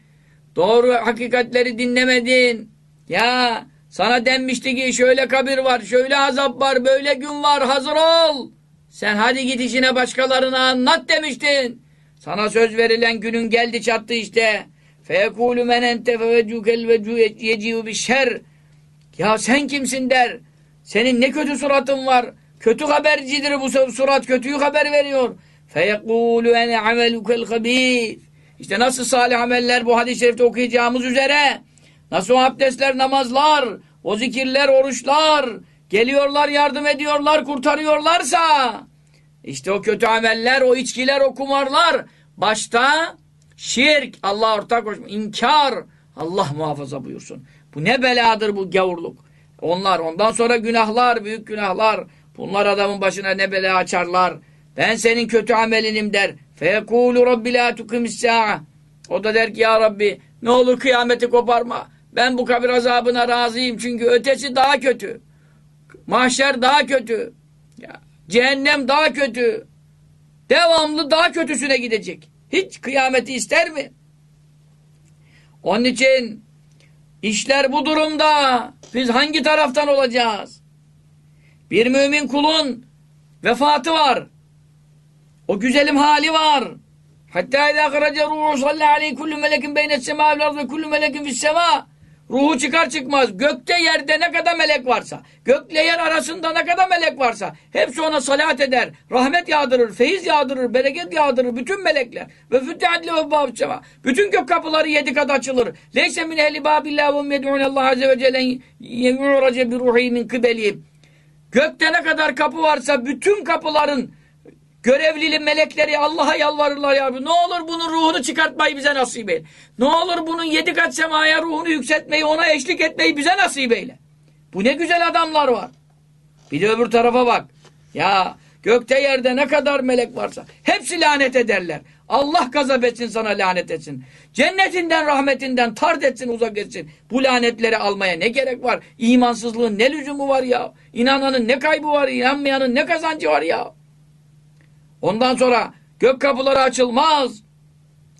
Doğru hakikatleri dinlemedin. Ya sana denmişti ki şöyle kabir var, şöyle azap var, böyle gün var hazır ol. Sen hadi git işine başkalarına anlat demiştin. Sana söz verilen günün geldi çattı işte. Feyekûlü men ente fevecûkel vecû yecîhü bişşer. Ya sen kimsin der. Senin ne kötü suratın var. Kötü habercidir bu surat. Kötüyü haber veriyor. Feyekûlü ene amelukel habîf. İşte nasıl salih ameller bu hadis-i şerifte okuyacağımız üzere. Nasıl o abdestler, namazlar, o zikirler, oruçlar. Geliyorlar, yardım ediyorlar, kurtarıyorlarsa işte o kötü ameller, o içkiler, o kumarlar başta şirk, Allah ortak koşma, inkar, Allah muhafaza buyursun. Bu ne beladır bu gavurluk. Onlar, ondan sonra günahlar, büyük günahlar. Bunlar adamın başına ne bela açarlar. Ben senin kötü amelinim der. Fekulu Rabbi la O da der ki ya Rabbi ne olur kıyameti koparma. Ben bu kabir azabına razıyım çünkü ötesi daha kötü. Mahşer daha kötü. Cehennem daha kötü. Devamlı daha kötüsüne gidecek. Hiç kıyameti ister mi? Onun için işler bu durumda. Biz hangi taraftan olacağız? Bir mümin kulun vefatı var. O güzelim hali var. Hatta idâ karaca ruhu salli aleyhi kullu melekin beynet semâ ve kullu melekin fis semâ. Ruhu çıkar çıkmaz. Gökte yerde ne kadar melek varsa, gökle yer arasında ne kadar melek varsa, hepsi ona salat eder, rahmet yağdırır, feyiz yağdırır, bereket yağdırır, bütün melekler. Ve füttehadli ve bâb sema. Bütün gök kapıları yedi kat açılır. Leyse min ehli bâbillâh ve med'ûne Allah azze ve celle yem'ûrace bir ruhi min kıbeli. Gökte ne kadar kapı varsa bütün kapıların görevlili melekleri Allah'a yalvarırlar ya Rabbi. Ne olur bunun ruhunu çıkartmayı bize nasip eyle. Ne olur bunun yedi kat semaya ruhunu yükseltmeyi, ona eşlik etmeyi bize nasip eyle. Bu ne güzel adamlar var. Bir de öbür tarafa bak. Ya gökte yerde ne kadar melek varsa hepsi lanet ederler. Allah gazap etsin sana lanet etsin. Cennetinden rahmetinden tard etsin uzak etsin. Bu lanetleri almaya ne gerek var? İmansızlığın ne lüzumu var ya? İnananın ne kaybı var? İnanmayanın ne kazancı var ya? Ondan sonra gök kapıları açılmaz.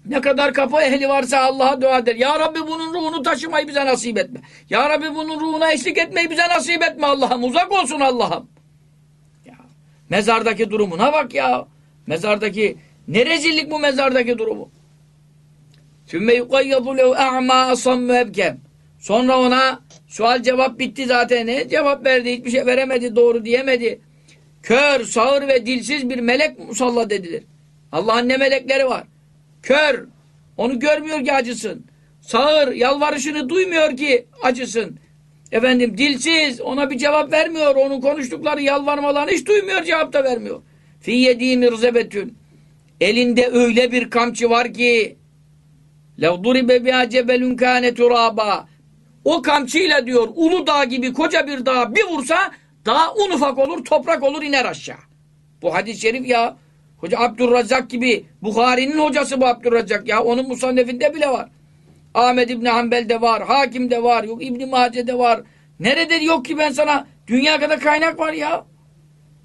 Ne kadar kapı ehli varsa Allah'a dua eder. Ya Rabbi bunun ruhunu taşımayı bize nasip etme. Ya Rabbi bunun ruhuna eşlik etmeyi bize nasip etme Allah'ım. Uzak olsun Allah'ım. Mezardaki durumuna bak ya. Mezardaki ne rezillik bu mezardaki durumu. Sümme yukayyadu lehu a'ma asammu ebkem. Sonra ona sual cevap bitti zaten. Ne cevap verdi? Hiçbir şey veremedi. Doğru diyemedi. Kör, sağır ve dilsiz bir melek musallat edilir. Allah'ın ne melekleri var? Kör, onu görmüyor ki acısın. Sağır, yalvarışını duymuyor ki acısın. Efendim dilsiz, ona bir cevap vermiyor. Onun konuştukları, yalvarmalarını hiç duymuyor, cevap da vermiyor. Fi yedî mirzebetün. Elinde öyle bir kamçı var ki lev duribe biha cebelun kâne turâbâ. O kamçıyla diyor Ulu Dağ gibi koca bir dağ bir vursa daha un ufak olur, toprak olur, iner aşağı. Bu hadis-i şerif ya. Hoca Abdurrazzak gibi. Bukhari'nin hocası bu Abdurrazzak ya. Onun musannefinde bile var. Ahmed İbni Hanbel'de var. Hakim'de var. Yok İbni Mace'de var. Nerede yok ki ben sana? Dünya kadar kaynak var ya.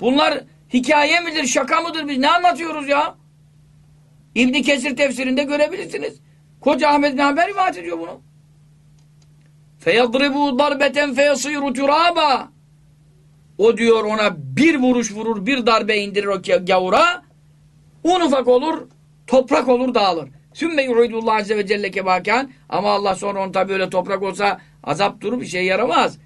Bunlar hikaye midir, şaka mıdır? Biz ne anlatıyoruz ya? İbni Kesir tefsirinde görebilirsiniz. Koca Ahmed İbni Hanbel rivayet ediyor bunu. فَيَضْرِبُوا ضَرْبَةً فَيَصِيرُ تُرَابًا o diyor ona bir vuruş vurur, bir darbe indirir o gavura. Un ufak olur, toprak olur, dağılır. Sümme yuhidullah azze ve celle kebakan. Ama Allah sonra onu tabi öyle toprak olsa azap durur bir şey yaramaz.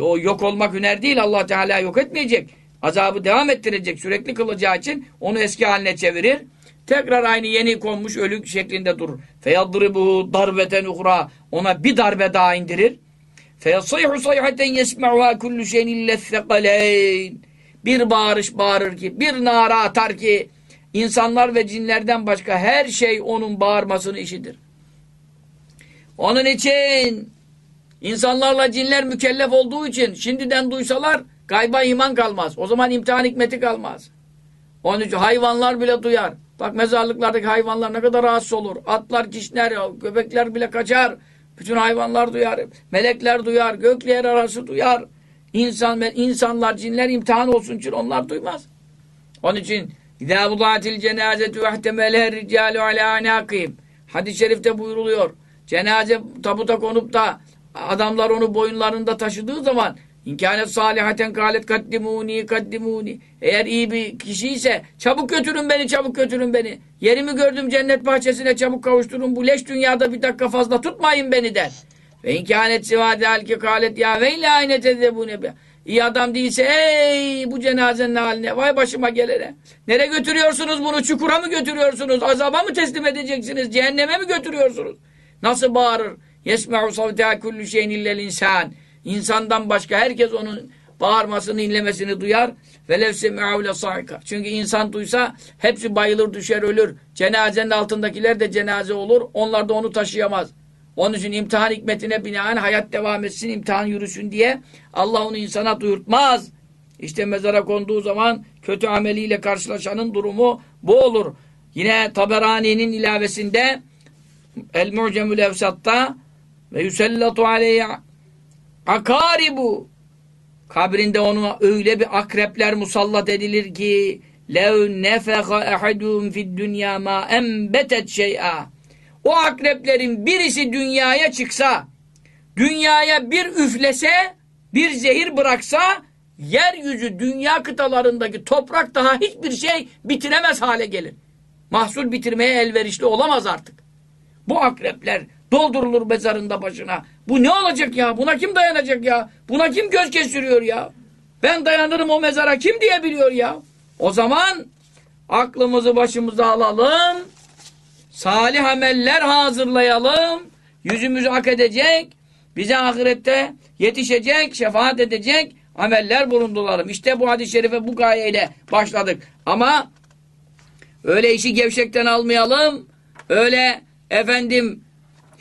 O yok olmak hüner değil. Allah Teala yok etmeyecek. Azabı devam ettirecek. Sürekli kılacağı için onu eski haline çevirir. Tekrar aynı yeni konmuş ölü şeklinde durur. Feyaddribuhu darbeten uhra. Ona bir darbe daha indirir. فَيَصَيْحُ صَيْحَةً يَسْمَعُهَا كُلُّ شَيْنِ اللَّثَّقَلَيْنِ Bir bağırış bağırır ki, bir nara atar ki, insanlar ve cinlerden başka her şey onun bağırmasını işitir. Onun için insanlarla cinler mükellef olduğu için şimdiden duysalar gayba iman kalmaz. O zaman imtihan hikmeti kalmaz. Onun için hayvanlar bile duyar. Bak mezarlıklardaki hayvanlar ne kadar rahatsız olur. Atlar, kişner, köpekler bile kaçar. Bütün hayvanlar duyar, melekler duyar, gökle arası duyar. İnsan, insanlar, cinler imtihan olsun için onlar duymaz. Onun için İzâ vudâtil cenâzetü vehtemeleher ricâlu alâ anâkîm. Hadis-i şerifte buyuruluyor. Cenaze tabuta konup da adamlar onu boyunlarında taşıdığı zaman İnkânet salihaten kâlet kaddimûni kaddimûni. Eğer iyi bir kişi ise çabuk götürün beni çabuk götürün beni. Yerimi gördüm cennet bahçesine çabuk kavuşturun. Bu leş dünyada bir dakika fazla tutmayın beni der. Ve inkânet sivâde halki kâlet ya ve illâ aynete bu nebe. İyi adam değilse ey bu cenazenin haline vay başıma gelene. Nereye götürüyorsunuz bunu? Çukura mı götürüyorsunuz? Azaba mı teslim edeceksiniz? Cehenneme mi götürüyorsunuz? Nasıl bağırır? Yesme'u savteha kullu şeyin illel insan. İnsandan başka herkes onun bağırmasını, inlemesini duyar. Velev semi'avle sa'ika. Çünkü insan duysa hepsi bayılır, düşer, ölür. Cenazenin altındakiler de cenaze olur. Onlar da onu taşıyamaz. Onun için imtihan hikmetine binaen hayat devam etsin, imtihan yürüsün diye Allah onu insana duyurtmaz. İşte mezara konduğu zaman kötü ameliyle karşılaşanın durumu bu olur. Yine Taberani'nin ilavesinde El-Mu'cemül Evsat'ta ve yüsellatu aleyhi akaribu kabrinde ona öyle bir akrepler musallat edilir ki lev nefeha ehadum fid dünya ma embetet şey'a o akreplerin birisi dünyaya çıksa dünyaya bir üflese bir zehir bıraksa yeryüzü dünya kıtalarındaki toprak daha hiçbir şey bitiremez hale gelir. Mahsul bitirmeye elverişli olamaz artık. Bu akrepler doldurulur mezarında başına. Bu ne olacak ya? Buna kim dayanacak ya? Buna kim göz kestiriyor ya? Ben dayanırım o mezara kim diyebiliyor ya? O zaman aklımızı başımıza alalım. Salih ameller hazırlayalım. Yüzümüzü hak edecek. Bize ahirette yetişecek, şefaat edecek ameller bulundularım. İşte bu hadis-i şerife bu gayeyle başladık. Ama öyle işi gevşekten almayalım. Öyle efendim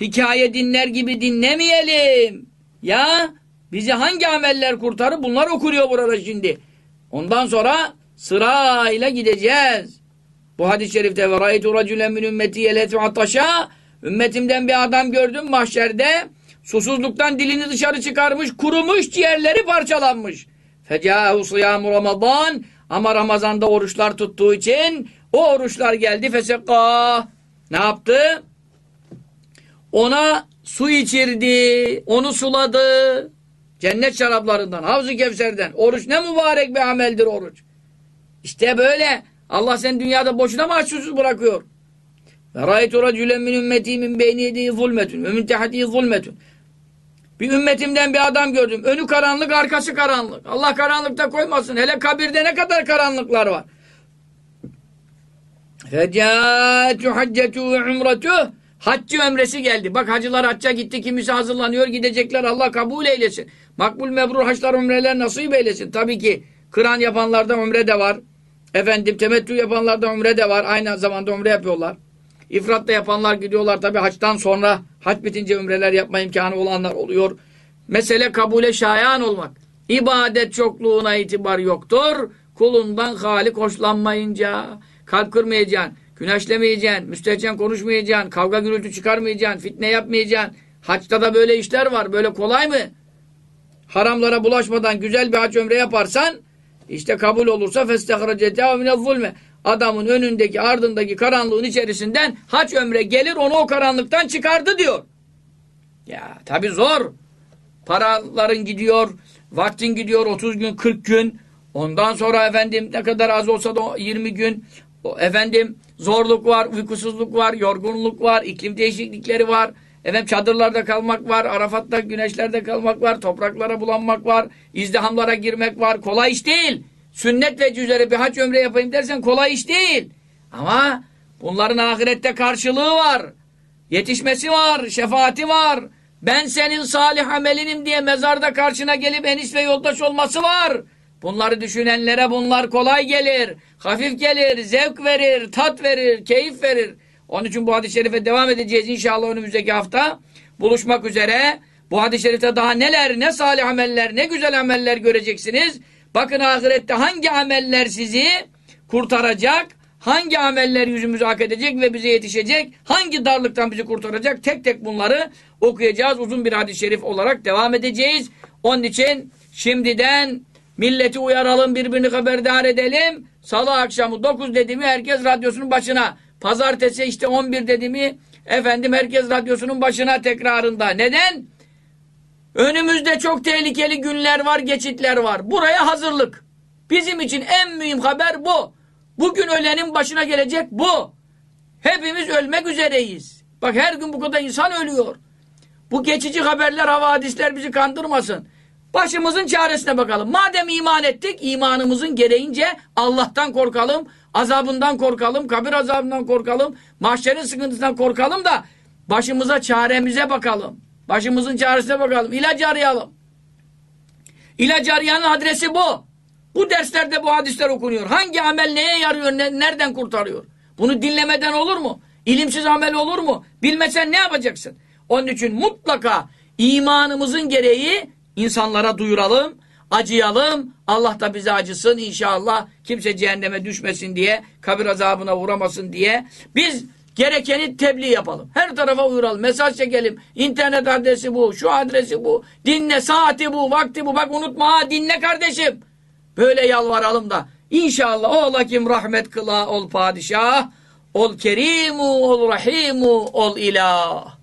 hikaye dinler gibi dinlemeyelim. Ya bizi hangi ameller kurtarır? Bunlar okunuyor burada şimdi. Ondan sonra sırayla gideceğiz. Bu hadis-i şerifte ve raytu raculen min ümmeti yeletu ataşa ümmetimden bir adam gördüm mahşerde susuzluktan dilini dışarı çıkarmış kurumuş ciğerleri parçalanmış. Fecahu sıyamu ramazan ama Ramazan'da oruçlar tuttuğu için o oruçlar geldi fesekka ne yaptı? Ona su içirdi, onu suladı. Cennet şaraplarından, Havz-ı Kevser'den. Oruç ne mübarek bir ameldir oruç. İşte böyle. Allah seni dünyada boşuna mı açsızsız bırakıyor? Ve râitu racülen min ümmeti min beyni yediği zulmetün ve. Bir ümmetimden bir adam gördüm. Önü karanlık, arkası karanlık. Allah karanlıkta koymasın. Hele kabirde ne kadar karanlıklar var. Fecâtu haccetu ve. Haccı ömresi geldi. Bak hacılar hacca gitti. Kimisi hazırlanıyor. Gidecekler. Allah kabul eylesin. Makbul mebrur haçlar umreler nasip eylesin. Tabii ki kıran yapanlarda umre de var. Efendim temettü yapanlarda umre de var. Aynı zamanda umre yapıyorlar. İfrat da yapanlar gidiyorlar. Tabii haçtan sonra haç bitince umreler yapma imkanı olanlar oluyor. Mesele kabule şayan olmak. İbadet çokluğuna itibar yoktur. Kulundan halik hoşlanmayınca kalp kırmayacaksın. Güneşlemeyeceksin, müstehcen konuşmayacaksın, kavga gürültü çıkarmayacaksın, fitne yapmayacaksın. Haçta da böyle işler var. Böyle kolay mı? Haramlara bulaşmadan güzel bir hac ömre yaparsan işte kabul olursa festehrecete minel zulme. Adamın önündeki ardındaki karanlığın içerisinden hac ömre gelir onu o karanlıktan çıkardı diyor. Ya tabi zor. Paraların gidiyor, vaktin gidiyor 30 gün 40 gün. Ondan sonra efendim ne kadar az olsa da 20 gün. O, efendim zorluk var, uykusuzluk var, yorgunluk var, iklim değişiklikleri var. Efendim çadırlarda kalmak var, Arafat'ta güneşlerde kalmak var, topraklara bulanmak var, izdihamlara girmek var. Kolay iş değil. Sünnet ve üzere bir hac ömre yapayım dersen kolay iş değil. Ama bunların ahirette karşılığı var. Yetişmesi var, şefaati var. Ben senin salih amelinim diye mezarda karşına gelip enis ve yoldaş olması var. Bunları düşünenlere bunlar kolay gelir, hafif gelir, zevk verir, tat verir, keyif verir. Onun için bu hadis-i şerife devam edeceğiz inşallah önümüzdeki hafta. Buluşmak üzere. Bu hadis-i şerifte daha neler, ne salih ameller, ne güzel ameller göreceksiniz. Bakın ahirette hangi ameller sizi kurtaracak, hangi ameller yüzümüzü hak edecek ve bize yetişecek, hangi darlıktan bizi kurtaracak tek tek bunları okuyacağız. Uzun bir hadis-i şerif olarak devam edeceğiz. Onun için şimdiden milleti uyaralım, birbirini haberdar edelim. Salı akşamı 9 dediğimi herkes radyosunun başına. Pazartesi işte 11 dediğimi efendim herkes radyosunun başına tekrarında. Neden? Önümüzde çok tehlikeli günler var, geçitler var. Buraya hazırlık. Bizim için en mühim haber bu. Bugün ölenin başına gelecek bu. Hepimiz ölmek üzereyiz. Bak her gün bu kadar insan ölüyor. Bu geçici haberler, havadisler bizi kandırmasın. Başımızın çaresine bakalım. Madem iman ettik, imanımızın gereğince Allah'tan korkalım, azabından korkalım, kabir azabından korkalım, mahşerin sıkıntısından korkalım da başımıza çaremize bakalım. Başımızın çaresine bakalım. İlaç arayalım. İlaç arayanın adresi bu. Bu derslerde bu hadisler okunuyor. Hangi amel neye yarıyor, ne, nereden kurtarıyor? Bunu dinlemeden olur mu? İlimsiz amel olur mu? Bilmesen ne yapacaksın? Onun için mutlaka imanımızın gereği insanlara duyuralım, acıyalım. Allah da bize acısın inşallah. Kimse cehenneme düşmesin diye, kabir azabına uğramasın diye. Biz gerekeni tebliğ yapalım. Her tarafa uyuralım, mesaj çekelim. İnternet adresi bu, şu adresi bu. Dinle, saati bu, vakti bu. Bak unutma ha, dinle kardeşim. Böyle yalvaralım da İnşallah ola kim rahmet kıla ol padişah, ol kerimu, ol rahimu, ol ilah.